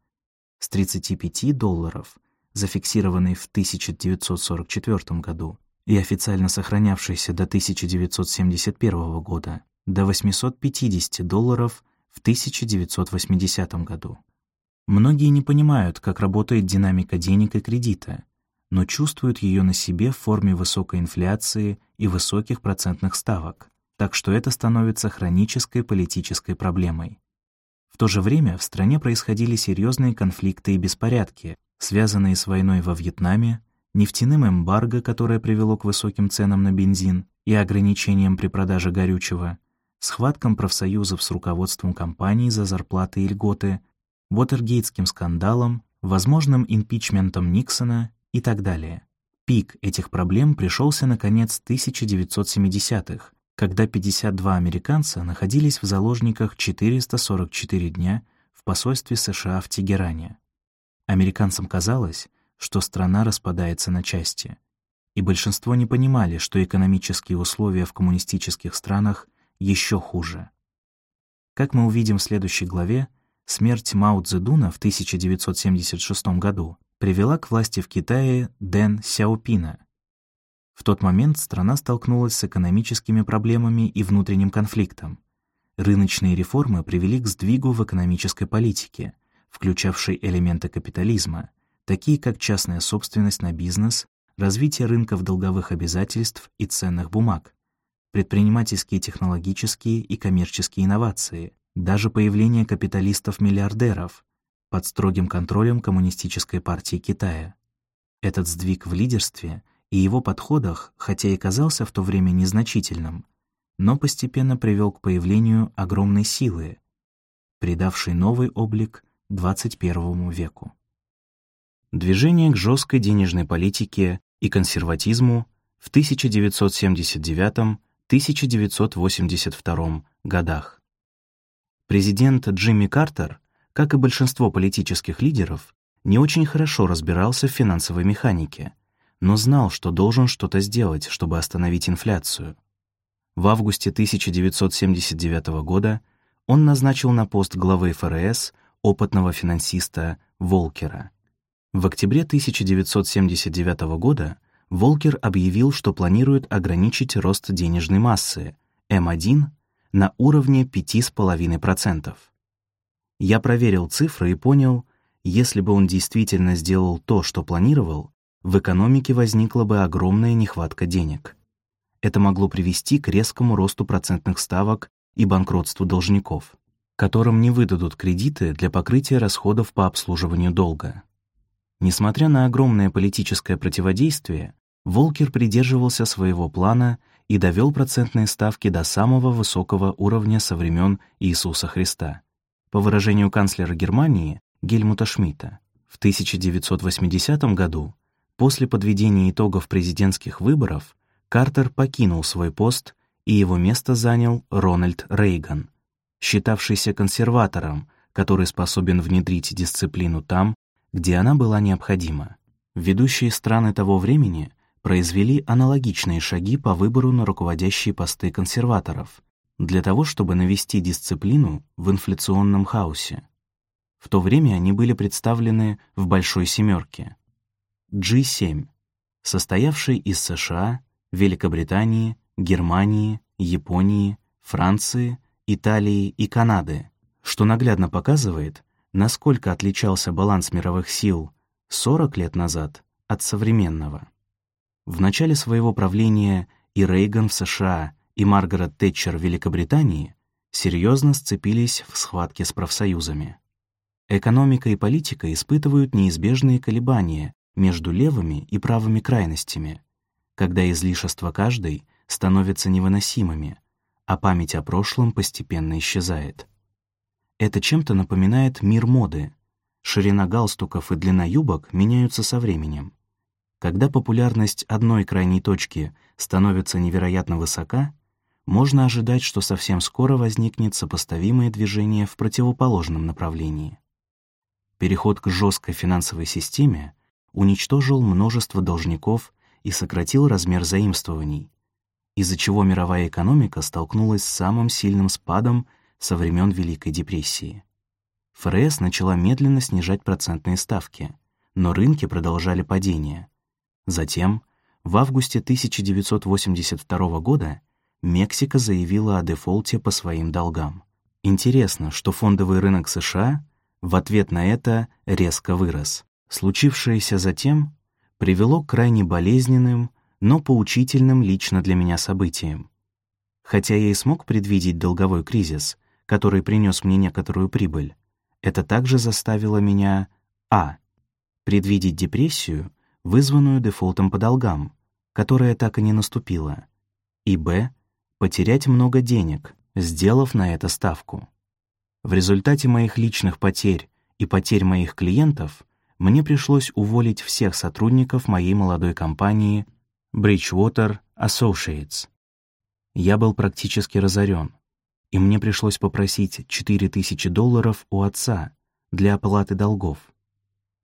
С 35 долларов, зафиксированной в 1944 году, и официально сохранявшийся до 1971 года, до 850 долларов в 1980 году. Многие не понимают, как работает динамика денег и кредита, но чувствуют ее на себе в форме высокой инфляции и высоких процентных ставок, так что это становится хронической политической проблемой. В то же время в стране происходили серьезные конфликты и беспорядки, связанные с войной во Вьетнаме, нефтяным эмбарго, которое привело к высоким ценам на бензин и ограничениям при продаже горючего, схваткам профсоюзов с руководством компаний за зарплаты и льготы, Вотергейтским скандалом, возможным импичментом Никсона и так далее. Пик этих проблем пришелся на конец 1970-х, когда 52 американца находились в заложниках 444 дня в посольстве США в Тегеране. Американцам казалось, что страна распадается на части. И большинство не понимали, что экономические условия в коммунистических странах еще хуже. Как мы увидим в следующей главе, смерть Мао Цзэдуна в 1976 году привела к власти в Китае Дэн Сяопина. В тот момент страна столкнулась с экономическими проблемами и внутренним конфликтом. Рыночные реформы привели к сдвигу в экономической политике, включавшей элементы капитализма, такие как частная собственность на бизнес, развитие рынков долговых обязательств и ценных бумаг, предпринимательские технологические и коммерческие инновации, даже появление капиталистов-миллиардеров под строгим контролем Коммунистической партии Китая. Этот сдвиг в лидерстве и его подходах, хотя и казался в то время незначительным, но постепенно привел к появлению огромной силы, придавшей новый облик XXI веку. Движение к жесткой денежной политике и консерватизму в 1979-1982 годах. Президент Джимми Картер, как и большинство политических лидеров, не очень хорошо разбирался в финансовой механике, но знал, что должен что-то сделать, чтобы остановить инфляцию. В августе 1979 года он назначил на пост главы ФРС опытного финансиста Волкера. В октябре 1979 года Волкер объявил, что планирует ограничить рост денежной массы М1 на уровне 5,5%. Я проверил цифры и понял, если бы он действительно сделал то, что планировал, в экономике возникла бы огромная нехватка денег. Это могло привести к резкому росту процентных ставок и банкротству должников, которым не выдадут кредиты для покрытия расходов по обслуживанию долга. Несмотря на огромное политическое противодействие, Волкер придерживался своего плана и довел процентные ставки до самого высокого уровня со времен Иисуса Христа. По выражению канцлера Германии Гельмута Шмидта, в 1980 году, после подведения итогов президентских выборов, Картер покинул свой пост, и его место занял Рональд Рейган, считавшийся консерватором, который способен внедрить дисциплину там, где она была необходима. Ведущие страны того времени произвели аналогичные шаги по выбору на руководящие посты консерваторов для того, чтобы навести дисциплину в инфляционном хаосе. В то время они были представлены в «Большой семерке» G7, состоявшей из США, Великобритании, Германии, Японии, Франции, Италии и Канады, что наглядно показывает, насколько отличался баланс мировых сил 40 лет назад от современного. В начале своего правления и Рейган в США, и Маргарет Тэтчер в Великобритании серьезно сцепились в схватке с профсоюзами. Экономика и политика испытывают неизбежные колебания между левыми и правыми крайностями, когда излишества каждой становятся невыносимыми, а память о прошлом постепенно исчезает. Это чем-то напоминает мир моды. Ширина галстуков и длина юбок меняются со временем. Когда популярность одной крайней точки становится невероятно высока, можно ожидать, что совсем скоро возникнет сопоставимое движение в противоположном направлении. Переход к жесткой финансовой системе уничтожил множество должников и сократил размер заимствований, из-за чего мировая экономика столкнулась с самым сильным спадом со времен Великой депрессии. ФРС начала медленно снижать процентные ставки, но рынки продолжали падение — Затем, в августе 1982 года, Мексика заявила о дефолте по своим долгам. Интересно, что фондовый рынок США в ответ на это резко вырос. Случившееся затем привело к крайне болезненным, но поучительным лично для меня событиям. Хотя я и смог предвидеть долговой кризис, который принес мне некоторую прибыль, это также заставило меня а. предвидеть депрессию вызванную дефолтом по долгам, которая так и не наступила, и б. потерять много денег, сделав на это ставку. В результате моих личных потерь и потерь моих клиентов мне пришлось уволить всех сотрудников моей молодой компании Bridgewater Associates. Я был практически разорен, и мне пришлось попросить 4000 долларов у отца для оплаты долгов.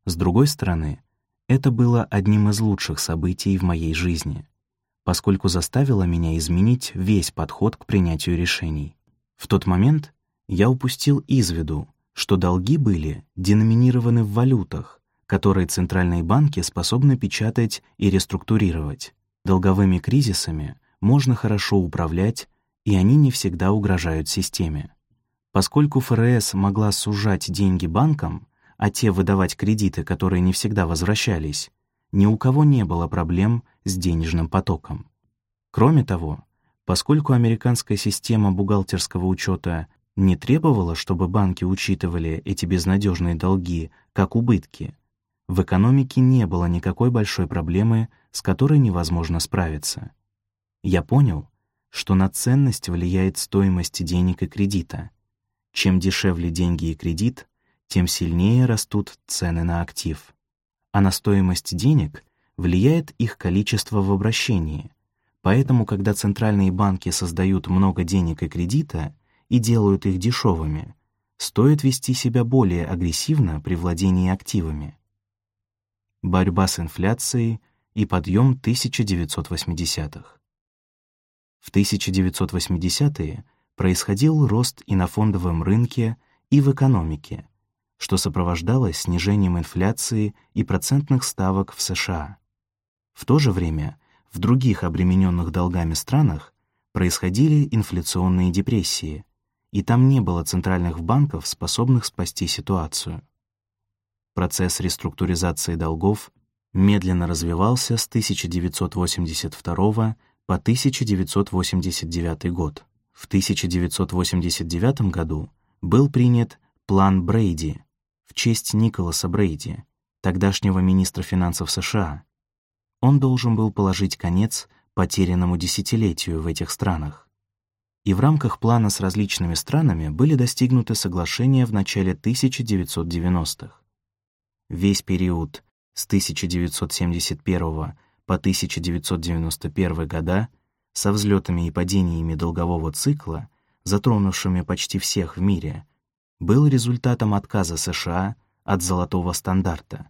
С другой стороны, это было одним из лучших событий в моей жизни, поскольку заставило меня изменить весь подход к принятию решений. В тот момент я упустил из виду, что долги были деноминированы в валютах, которые центральные банки способны печатать и реструктурировать. Долговыми кризисами можно хорошо управлять, и они не всегда угрожают системе. Поскольку ФРС могла сужать деньги банкам, а те выдавать кредиты, которые не всегда возвращались, ни у кого не было проблем с денежным потоком. Кроме того, поскольку американская система бухгалтерского учета не требовала, чтобы банки учитывали эти безнадежные долги как убытки, в экономике не было никакой большой проблемы, с которой невозможно справиться. Я понял, что на ценность влияет стоимость денег и кредита. Чем дешевле деньги и кредит, тем сильнее растут цены на актив. А на стоимость денег влияет их количество в обращении. Поэтому, когда центральные банки создают много денег и кредита и делают их дешевыми, стоит вести себя более агрессивно при владении активами. Борьба с инфляцией и подъем 1980-х. В 1980-е происходил рост и на фондовом рынке, и в экономике, что сопровождалось снижением инфляции и процентных ставок в США. В то же время в других обремененных долгами странах происходили инфляционные депрессии, и там не было центральных банков, способных спасти ситуацию. Процесс реструктуризации долгов медленно развивался с 1982 по 1989 год. В 1989 году был принят план Брейди в честь Николаса Брейди, тогдашнего министра финансов США. Он должен был положить конец потерянному десятилетию в этих странах. И в рамках плана с различными странами были достигнуты соглашения в начале 1990-х. Весь период с 1971 по 1991 года со взлетами и падениями долгового цикла, затронувшими почти всех в мире, был результатом отказа США от золотого стандарта,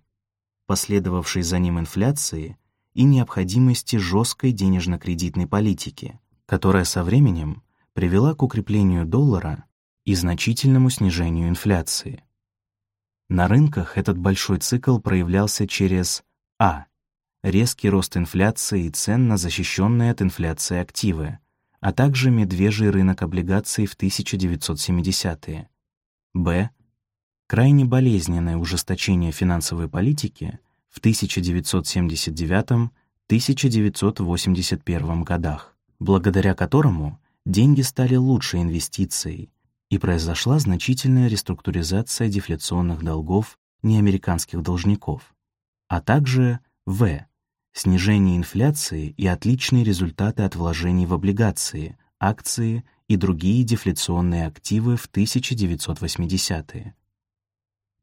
последовавшей за ним инфляции и необходимости жесткой денежно-кредитной политики, которая со временем привела к укреплению доллара и значительному снижению инфляции. На рынках этот большой цикл проявлялся через а. резкий рост инфляции и цен на защищенные от инфляции активы, а также медвежий рынок облигаций в 1970-е, б. крайне болезненное ужесточение финансовой политики в 1979-1981 годах, благодаря которому деньги стали лучшей инвестицией, и произошла значительная реструктуризация дефляционных долгов неамериканских должников, а также в. снижение инфляции и отличные результаты от вложений в облигации, акции и другие дефляционные активы в 1980-е.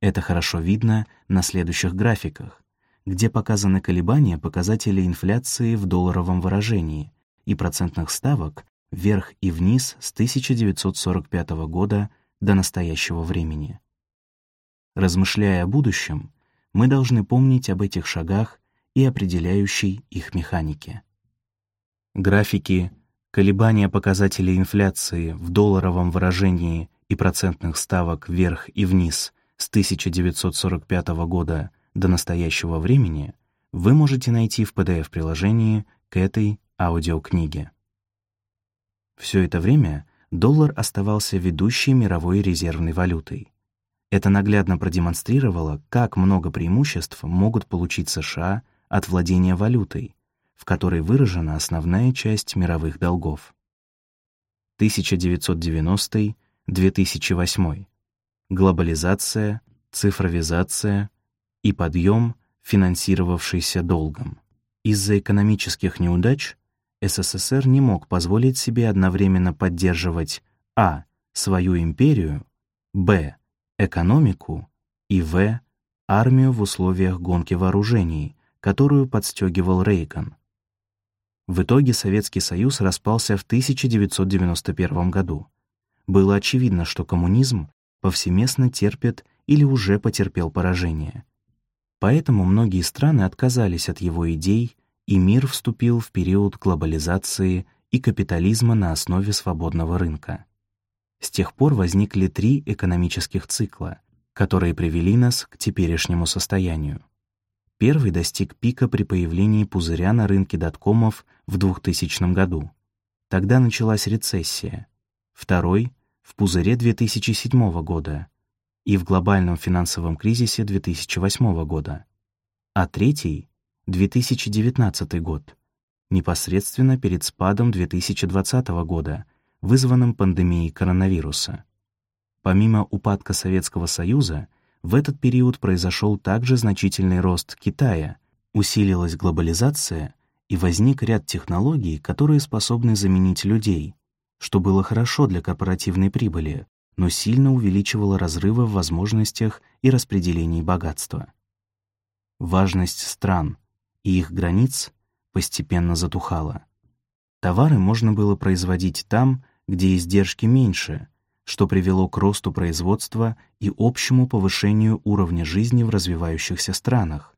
Это хорошо видно на следующих графиках, где показаны колебания показателей инфляции в долларовом выражении и процентных ставок вверх и вниз с 1945 года до настоящего времени. Размышляя о будущем, мы должны помнить об этих шагах и определяющей их механике. Графики колебания показателей инфляции в долларовом выражении и процентных ставок вверх и вниз с 1945 года до настоящего времени вы можете найти в PDF-приложении к этой аудиокниге. Все это время доллар оставался ведущей мировой резервной валютой. Это наглядно продемонстрировало, как много преимуществ могут получить США от владения валютой, в которой выражена основная часть мировых долгов. 1990-2008. Глобализация, цифровизация и подъем, финансировавшийся долгом. Из-за экономических неудач СССР не мог позволить себе одновременно поддерживать а. свою империю, б. экономику и в. армию в условиях гонки вооружений, которую подстегивал Рейган. В итоге Советский Союз распался в 1991 году. Было очевидно, что коммунизм повсеместно терпит или уже потерпел поражение. Поэтому многие страны отказались от его идей и мир вступил в период глобализации и капитализма на основе свободного рынка. С тех пор возникли три экономических цикла, которые привели нас к теперешнему состоянию. Первый достиг пика при появлении пузыря на рынке доткомов в 2000 году. Тогда началась рецессия. Второй — в пузыре 2007 года и в глобальном финансовом кризисе 2008 года. А третий — 2019 год, непосредственно перед спадом 2020 года, вызванным пандемией коронавируса. Помимо упадка Советского Союза, в этот период произошел также значительный рост Китая, усилилась глобализация и возник ряд технологий, которые способны заменить людей, что было хорошо для корпоративной прибыли, но сильно увеличивало разрывы в возможностях и распределении богатства. Важность стран и их границ постепенно затухала. Товары можно было производить там, где издержки меньше, что привело к росту производства и общему повышению уровня жизни в развивающихся странах,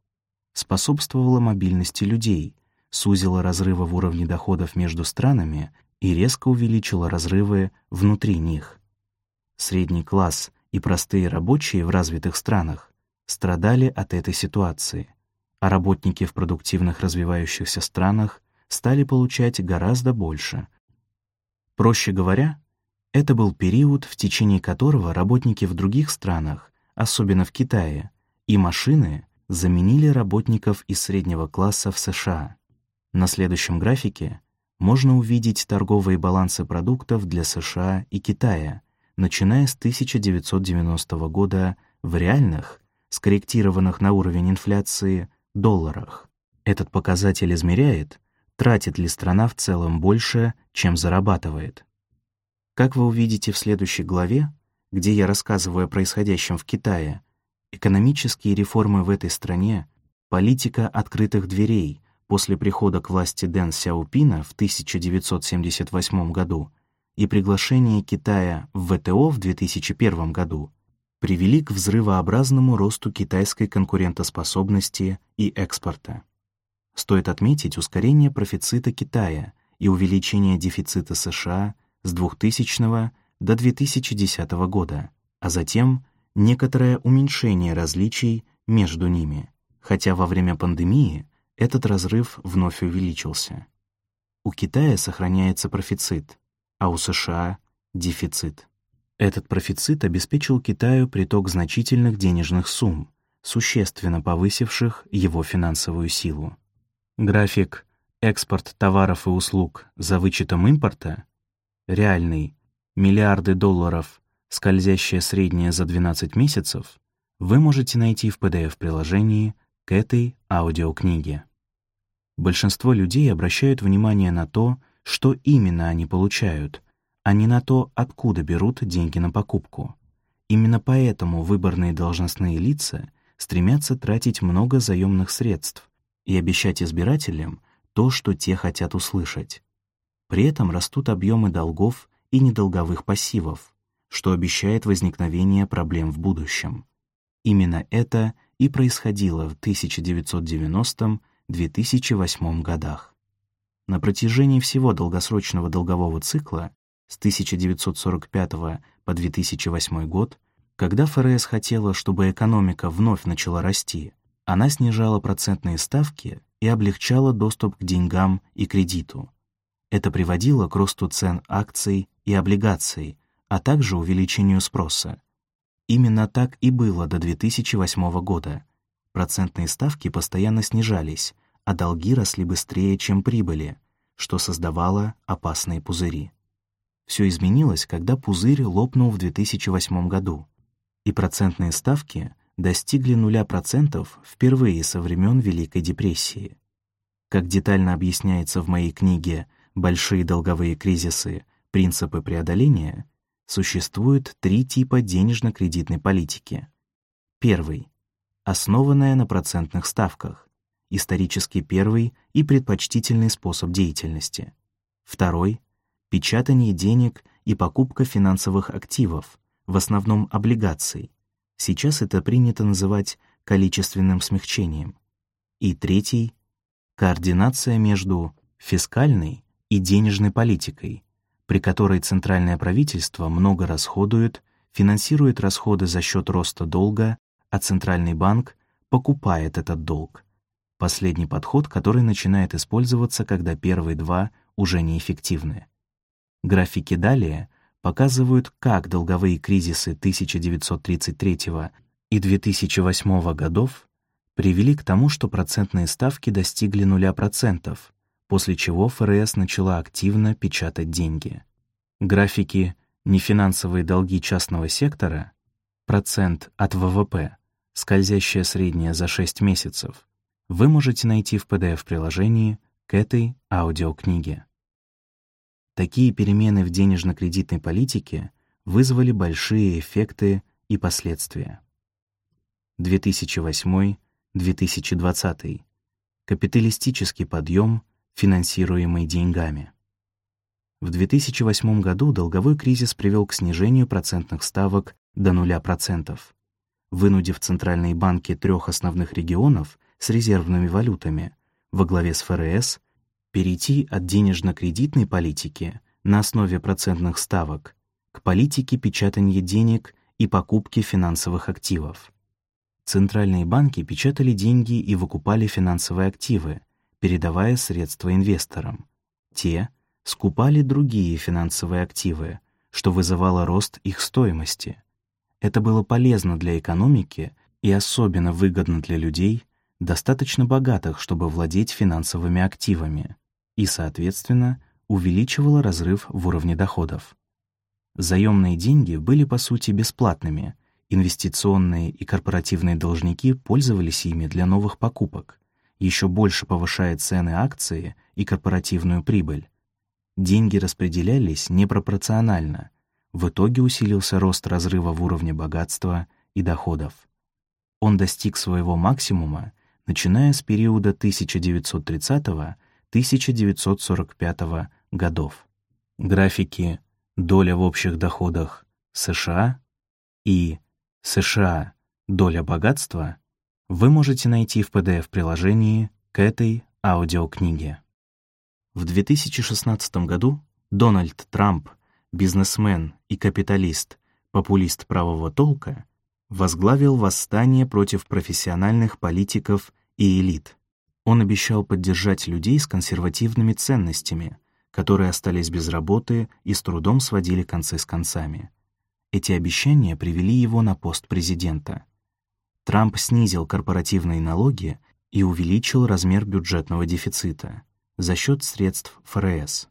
способствовало мобильности людей, сузило разрывы в уровне доходов между странами и резко увеличило разрывы внутри них. Средний класс и простые рабочие в развитых странах страдали от этой ситуации, а работники в продуктивных развивающихся странах стали получать гораздо больше. Проще говоря, это был период, в течение которого работники в других странах, особенно в Китае, и машины заменили работников из среднего класса в США. На следующем графике можно увидеть торговые балансы продуктов для США и Китая, начиная с 1990 года в реальных, скорректированных на уровень инфляции, долларах. Этот показатель измеряет, тратит ли страна в целом больше, чем зарабатывает. Как вы увидите в следующей главе, где я рассказываю о происходящем в Китае, экономические реформы в этой стране, политика открытых дверей после прихода к власти Дэн Сяопина в 1978 году и приглашение Китая в ВТО в 2001 году привели к взрывообразному росту китайской конкурентоспособности и экспорта. Стоит отметить ускорение профицита Китая и увеличение дефицита США с 2000 до 2010 года, а затем некоторое уменьшение различий между ними, хотя во время пандемии этот разрыв вновь увеличился. У Китая сохраняется профицит, а у США — дефицит. Этот профицит обеспечил Китаю приток значительных денежных сумм, существенно повысивших его финансовую силу. График «Экспорт товаров и услуг за вычетом импорта» реальный, миллиарды долларов, скользящее среднее за 12 месяцев, вы можете найти в PDF-приложении к этой аудиокниге. Большинство людей обращают внимание на то, что именно они получают, а не на то, откуда берут деньги на покупку. Именно поэтому выборные должностные лица стремятся тратить много заемных средств и обещать избирателям то, что те хотят услышать. При этом растут объемы долгов и недолговых пассивов, что обещает возникновение проблем в будущем. Именно это и происходило в 1990-2008 годах. На протяжении всего долгосрочного долгового цикла с 1945 по 2008 год, когда ФРС хотела, чтобы экономика вновь начала расти, она снижала процентные ставки и облегчала доступ к деньгам и кредиту, это приводило к росту цен акций и облигаций, а также увеличению спроса. Именно так и было до 2008 года. Процентные ставки постоянно снижались, а долги росли быстрее, чем прибыли, что создавало опасные пузыри. Все изменилось, когда пузырь лопнул в 2008 году, и процентные ставки достигли 0% впервые со времен Великой депрессии. Как детально объясняется в моей книге большие долговые кризисы, принципы преодоления, существует три типа денежно-кредитной политики. Первый — основанная на процентных ставках, исторически первый и предпочтительный способ деятельности. Второй — печатание денег и покупка финансовых активов, в основном облигаций. Сейчас это принято называть количественным смягчением. И третий — координация между фискальной и денежной политикой, при которой центральное правительство много расходует, финансирует расходы за счет роста долга, а центральный банк покупает этот долг. Последний подход, который начинает использоваться, когда первые два уже неэффективны. Графики далее показывают, как долговые кризисы 1933 и 2008 годов привели к тому, что процентные ставки достигли 0%, после чего ФРС начала активно печатать деньги. Графики «Нефинансовые долги частного сектора» процент от ВВП, скользящая средняя за 6 месяцев, вы можете найти в PDF-приложении к этой аудиокниге. Такие перемены в денежно-кредитной политике вызвали большие эффекты и последствия. 2008-2020. Капиталистический подъем, финансируемый деньгами. В 2008 году долговой кризис привел к снижению процентных ставок до 0%, вынудив центральные банки трех основных регионов с резервными валютами во главе с ФРС перейти от денежно-кредитной политики на основе процентных ставок к политике печатания денег и покупки финансовых активов. Центральные банки печатали деньги и выкупали финансовые активы, передавая средства инвесторам. Те скупали другие финансовые активы, что вызывало рост их стоимости. Это было полезно для экономики и особенно выгодно для людей, достаточно богатых, чтобы владеть финансовыми активами, и, соответственно, увеличивало разрыв в уровне доходов. Заемные деньги были по сути бесплатными, инвестиционные и корпоративные должники пользовались ими для новых покупок, еще больше повышая цены акции и корпоративную прибыль. Деньги распределялись непропорционально. В итоге усилился рост разрыва в уровне богатства и доходов. Он достиг своего максимума, начиная с периода 1930-1945 годов. Графики «Доля в общих доходах США» и «США. Доля богатства» вы можете найти в PDF-приложении к этой аудиокниге. В 2016 году Дональд Трамп, бизнесмен и капиталист, популист правого толка, возглавил восстание против профессиональных политиков и элит. Он обещал поддержать людей с консервативными ценностями, которые остались без работы и с трудом сводили концы с концами. Эти обещания привели его на пост президента. Трамп снизил корпоративные налоги и увеличил размер бюджетного дефицита за счет средств ФРС.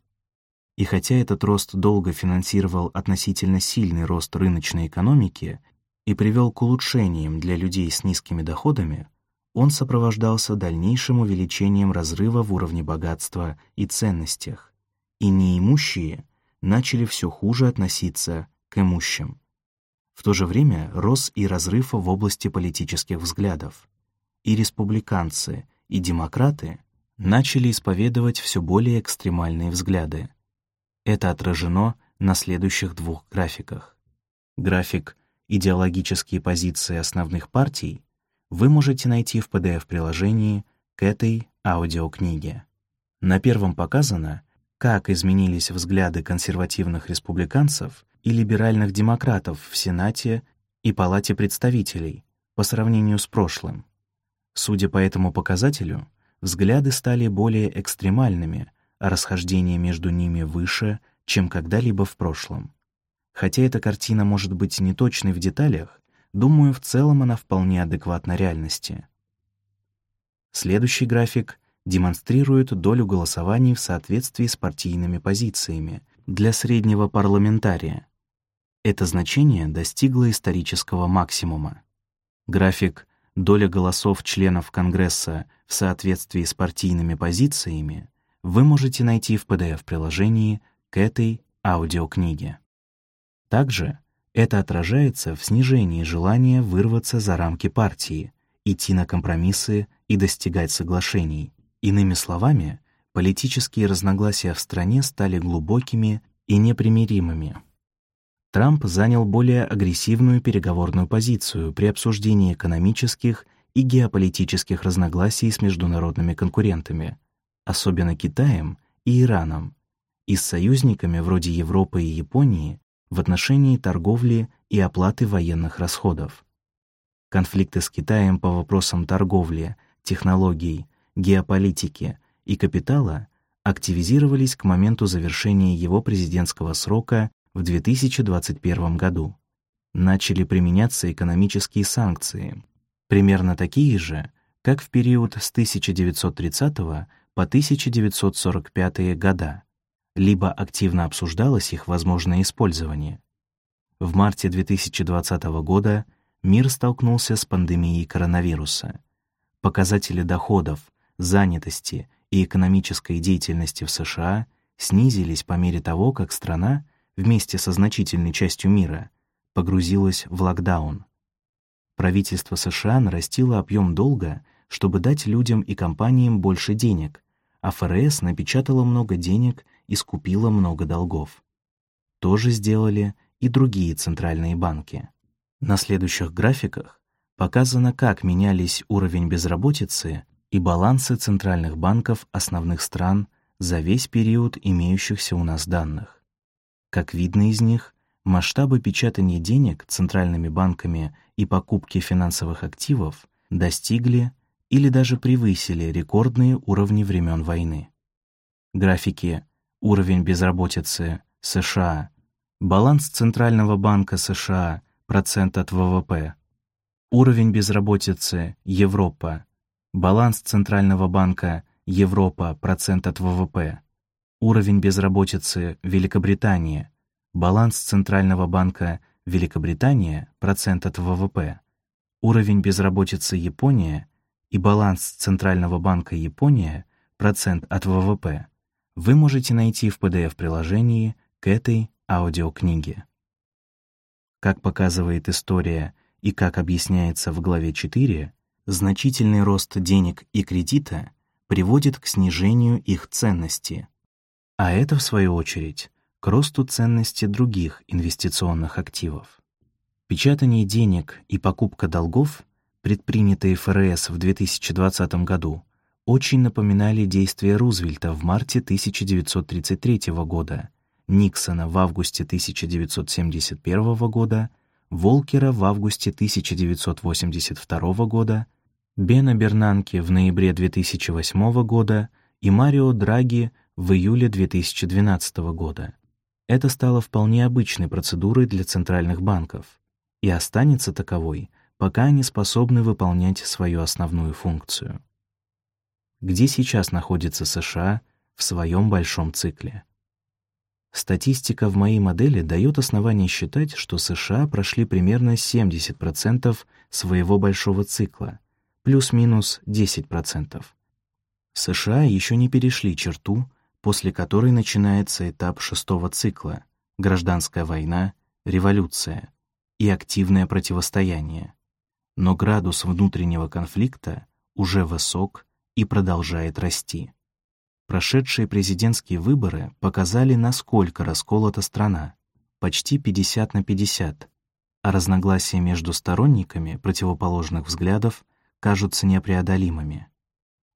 И хотя этот рост долго финансировал относительно сильный рост рыночной экономики и привел к улучшениям для людей с низкими доходами, он сопровождался дальнейшим увеличением разрыва в уровне богатства и ценностях, и неимущие начали все хуже относиться к имущим. В то же время рос и разрыв в области политических взглядов. И республиканцы, и демократы начали исповедовать все более экстремальные взгляды. Это отражено на следующих двух графиках. График «Идеологические позиции основных партий» вы можете найти в PDF-приложении к этой аудиокниге. На первом показано, как изменились взгляды консервативных республиканцев и либеральных демократов в Сенате и Палате представителей по сравнению с прошлым. Судя по этому показателю, взгляды стали более экстремальными, а расхождение между ними выше, чем когда-либо в прошлом. Хотя эта картина может быть неточной в деталях, думаю, в целом она вполне адекватна реальности. Следующий график демонстрирует долю голосований в соответствии с партийными позициями для среднего парламентария. Это значение достигло исторического максимума. График «Доля голосов членов Конгресса в соответствии с партийными позициями» вы можете найти в PDF-приложении к этой аудиокниге. Также это отражается в снижении желания вырваться за рамки партии, идти на компромиссы и достигать соглашений. Иными словами, политические разногласия в стране стали глубокими и непримиримыми. Трамп занял более агрессивную переговорную позицию при обсуждении экономических и геополитических разногласий с международными конкурентами, особенно Китаем и Ираном, и с союзниками вроде Европы и Японии в отношении торговли и оплаты военных расходов. Конфликты с Китаем по вопросам торговли, технологий, геополитики и капитала активизировались к моменту завершения его президентского срока в 2021 году. Начали применяться экономические санкции, примерно такие же, как в период с 1930 по 1945 года, либо активно обсуждалось их возможное использование. В марте 2020 года мир столкнулся с пандемией коронавируса. Показатели доходов, занятости и экономической деятельности в США снизились по мере того, как страна, вместе со значительной частью мира, погрузилась в локдаун. Правительство США нарастило объем долга, чтобы дать людям и компаниям больше денег, а ФРС напечатала много денег и скупила много долгов. То же сделали и другие центральные банки. На следующих графиках показано, как менялись уровень безработицы и балансы центральных банков основных стран за весь период имеющихся у нас данных. Как видно из них, масштабы печатания денег центральными банками и покупки финансовых активов достигли или даже превысили рекордные уровни времен войны. Графики уровень безработицы США, баланс Центрального банка США, процент от ВВП, уровень безработицы Европа, Баланс Центрального банка Европа процент от ВВП. Уровень безработицы Великобритания. Баланс Центрального банка Великобритания процент от ВВП. Уровень безработицы Япония и баланс Центрального банка Япония процент от ВВП вы можете найти в PDF-приложении к этой аудиокниге. Как показывает история и как объясняется в главе 4, Значительный рост денег и кредита приводит к снижению их ценности, а это, в свою очередь, к росту ценности других инвестиционных активов. Печатание денег и покупка долгов, предпринятые ФРС в 2020 году, очень напоминали действия Рузвельта в марте 1933 года, Никсона в августе 1971 года, Волкера в августе 1982 года, Бена Бернанке в ноябре 2008 года и Марио Драги в июле 2012 года. Это стало вполне обычной процедурой для центральных банков и останется таковой, пока они способны выполнять свою основную функцию. Где сейчас находится США в своем большом цикле? Статистика в моей модели дает основание считать, что США прошли примерно 70% своего большого цикла, плюс-минус 10%. США еще не перешли черту, после которой начинается этап шестого цикла — гражданская война, революция и активное противостояние. Но градус внутреннего конфликта уже высок и продолжает расти. Прошедшие президентские выборы показали, насколько расколота страна — почти 50 на 50, а разногласия между сторонниками противоположных взглядов кажутся непреодолимыми.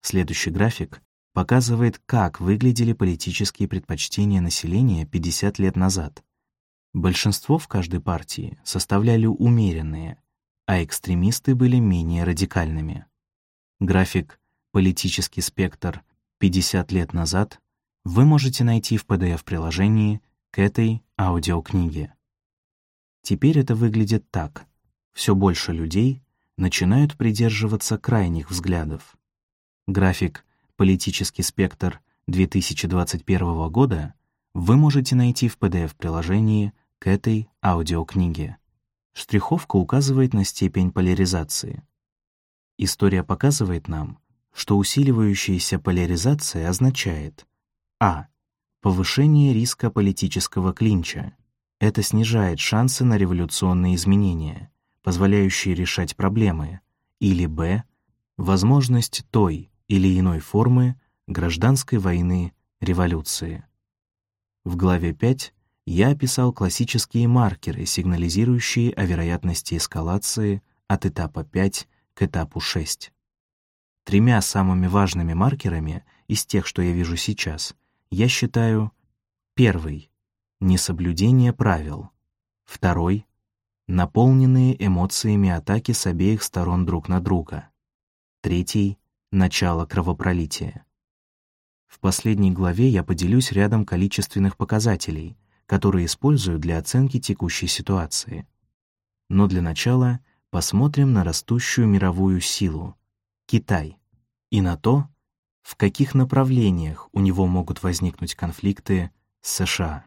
Следующий график показывает, как выглядели политические предпочтения населения 50 лет назад. Большинство в каждой партии составляли умеренные, а экстремисты были менее радикальными. График «Политический спектр 50 лет назад» вы можете найти в PDF-приложении к этой аудиокниге. Теперь это выглядит так. Все больше людей начинают придерживаться крайних взглядов. График «Политический спектр 2021 года» вы можете найти в PDF-приложении к этой аудиокниге. Штриховка указывает на степень поляризации. История показывает нам, что усиливающаяся поляризация означает а. Повышение риска политического клинча. Это снижает шансы на революционные изменения позволяющие решать проблемы, или б. возможность той или иной формы гражданской войны, революции. В главе 5 я описал классические маркеры, сигнализирующие о вероятности эскалации от этапа 5 к этапу 6. Тремя самыми важными маркерами из тех, что я вижу сейчас, я считаю первый — несоблюдение правил, второй наполненные эмоциями атаки с обеих сторон друг на друга. Третий — начало кровопролития. В последней главе я поделюсь рядом количественных показателей, которые использую для оценки текущей ситуации. Но для начала посмотрим на растущую мировую силу — Китай, и на то, в каких направлениях у него могут возникнуть конфликты с США.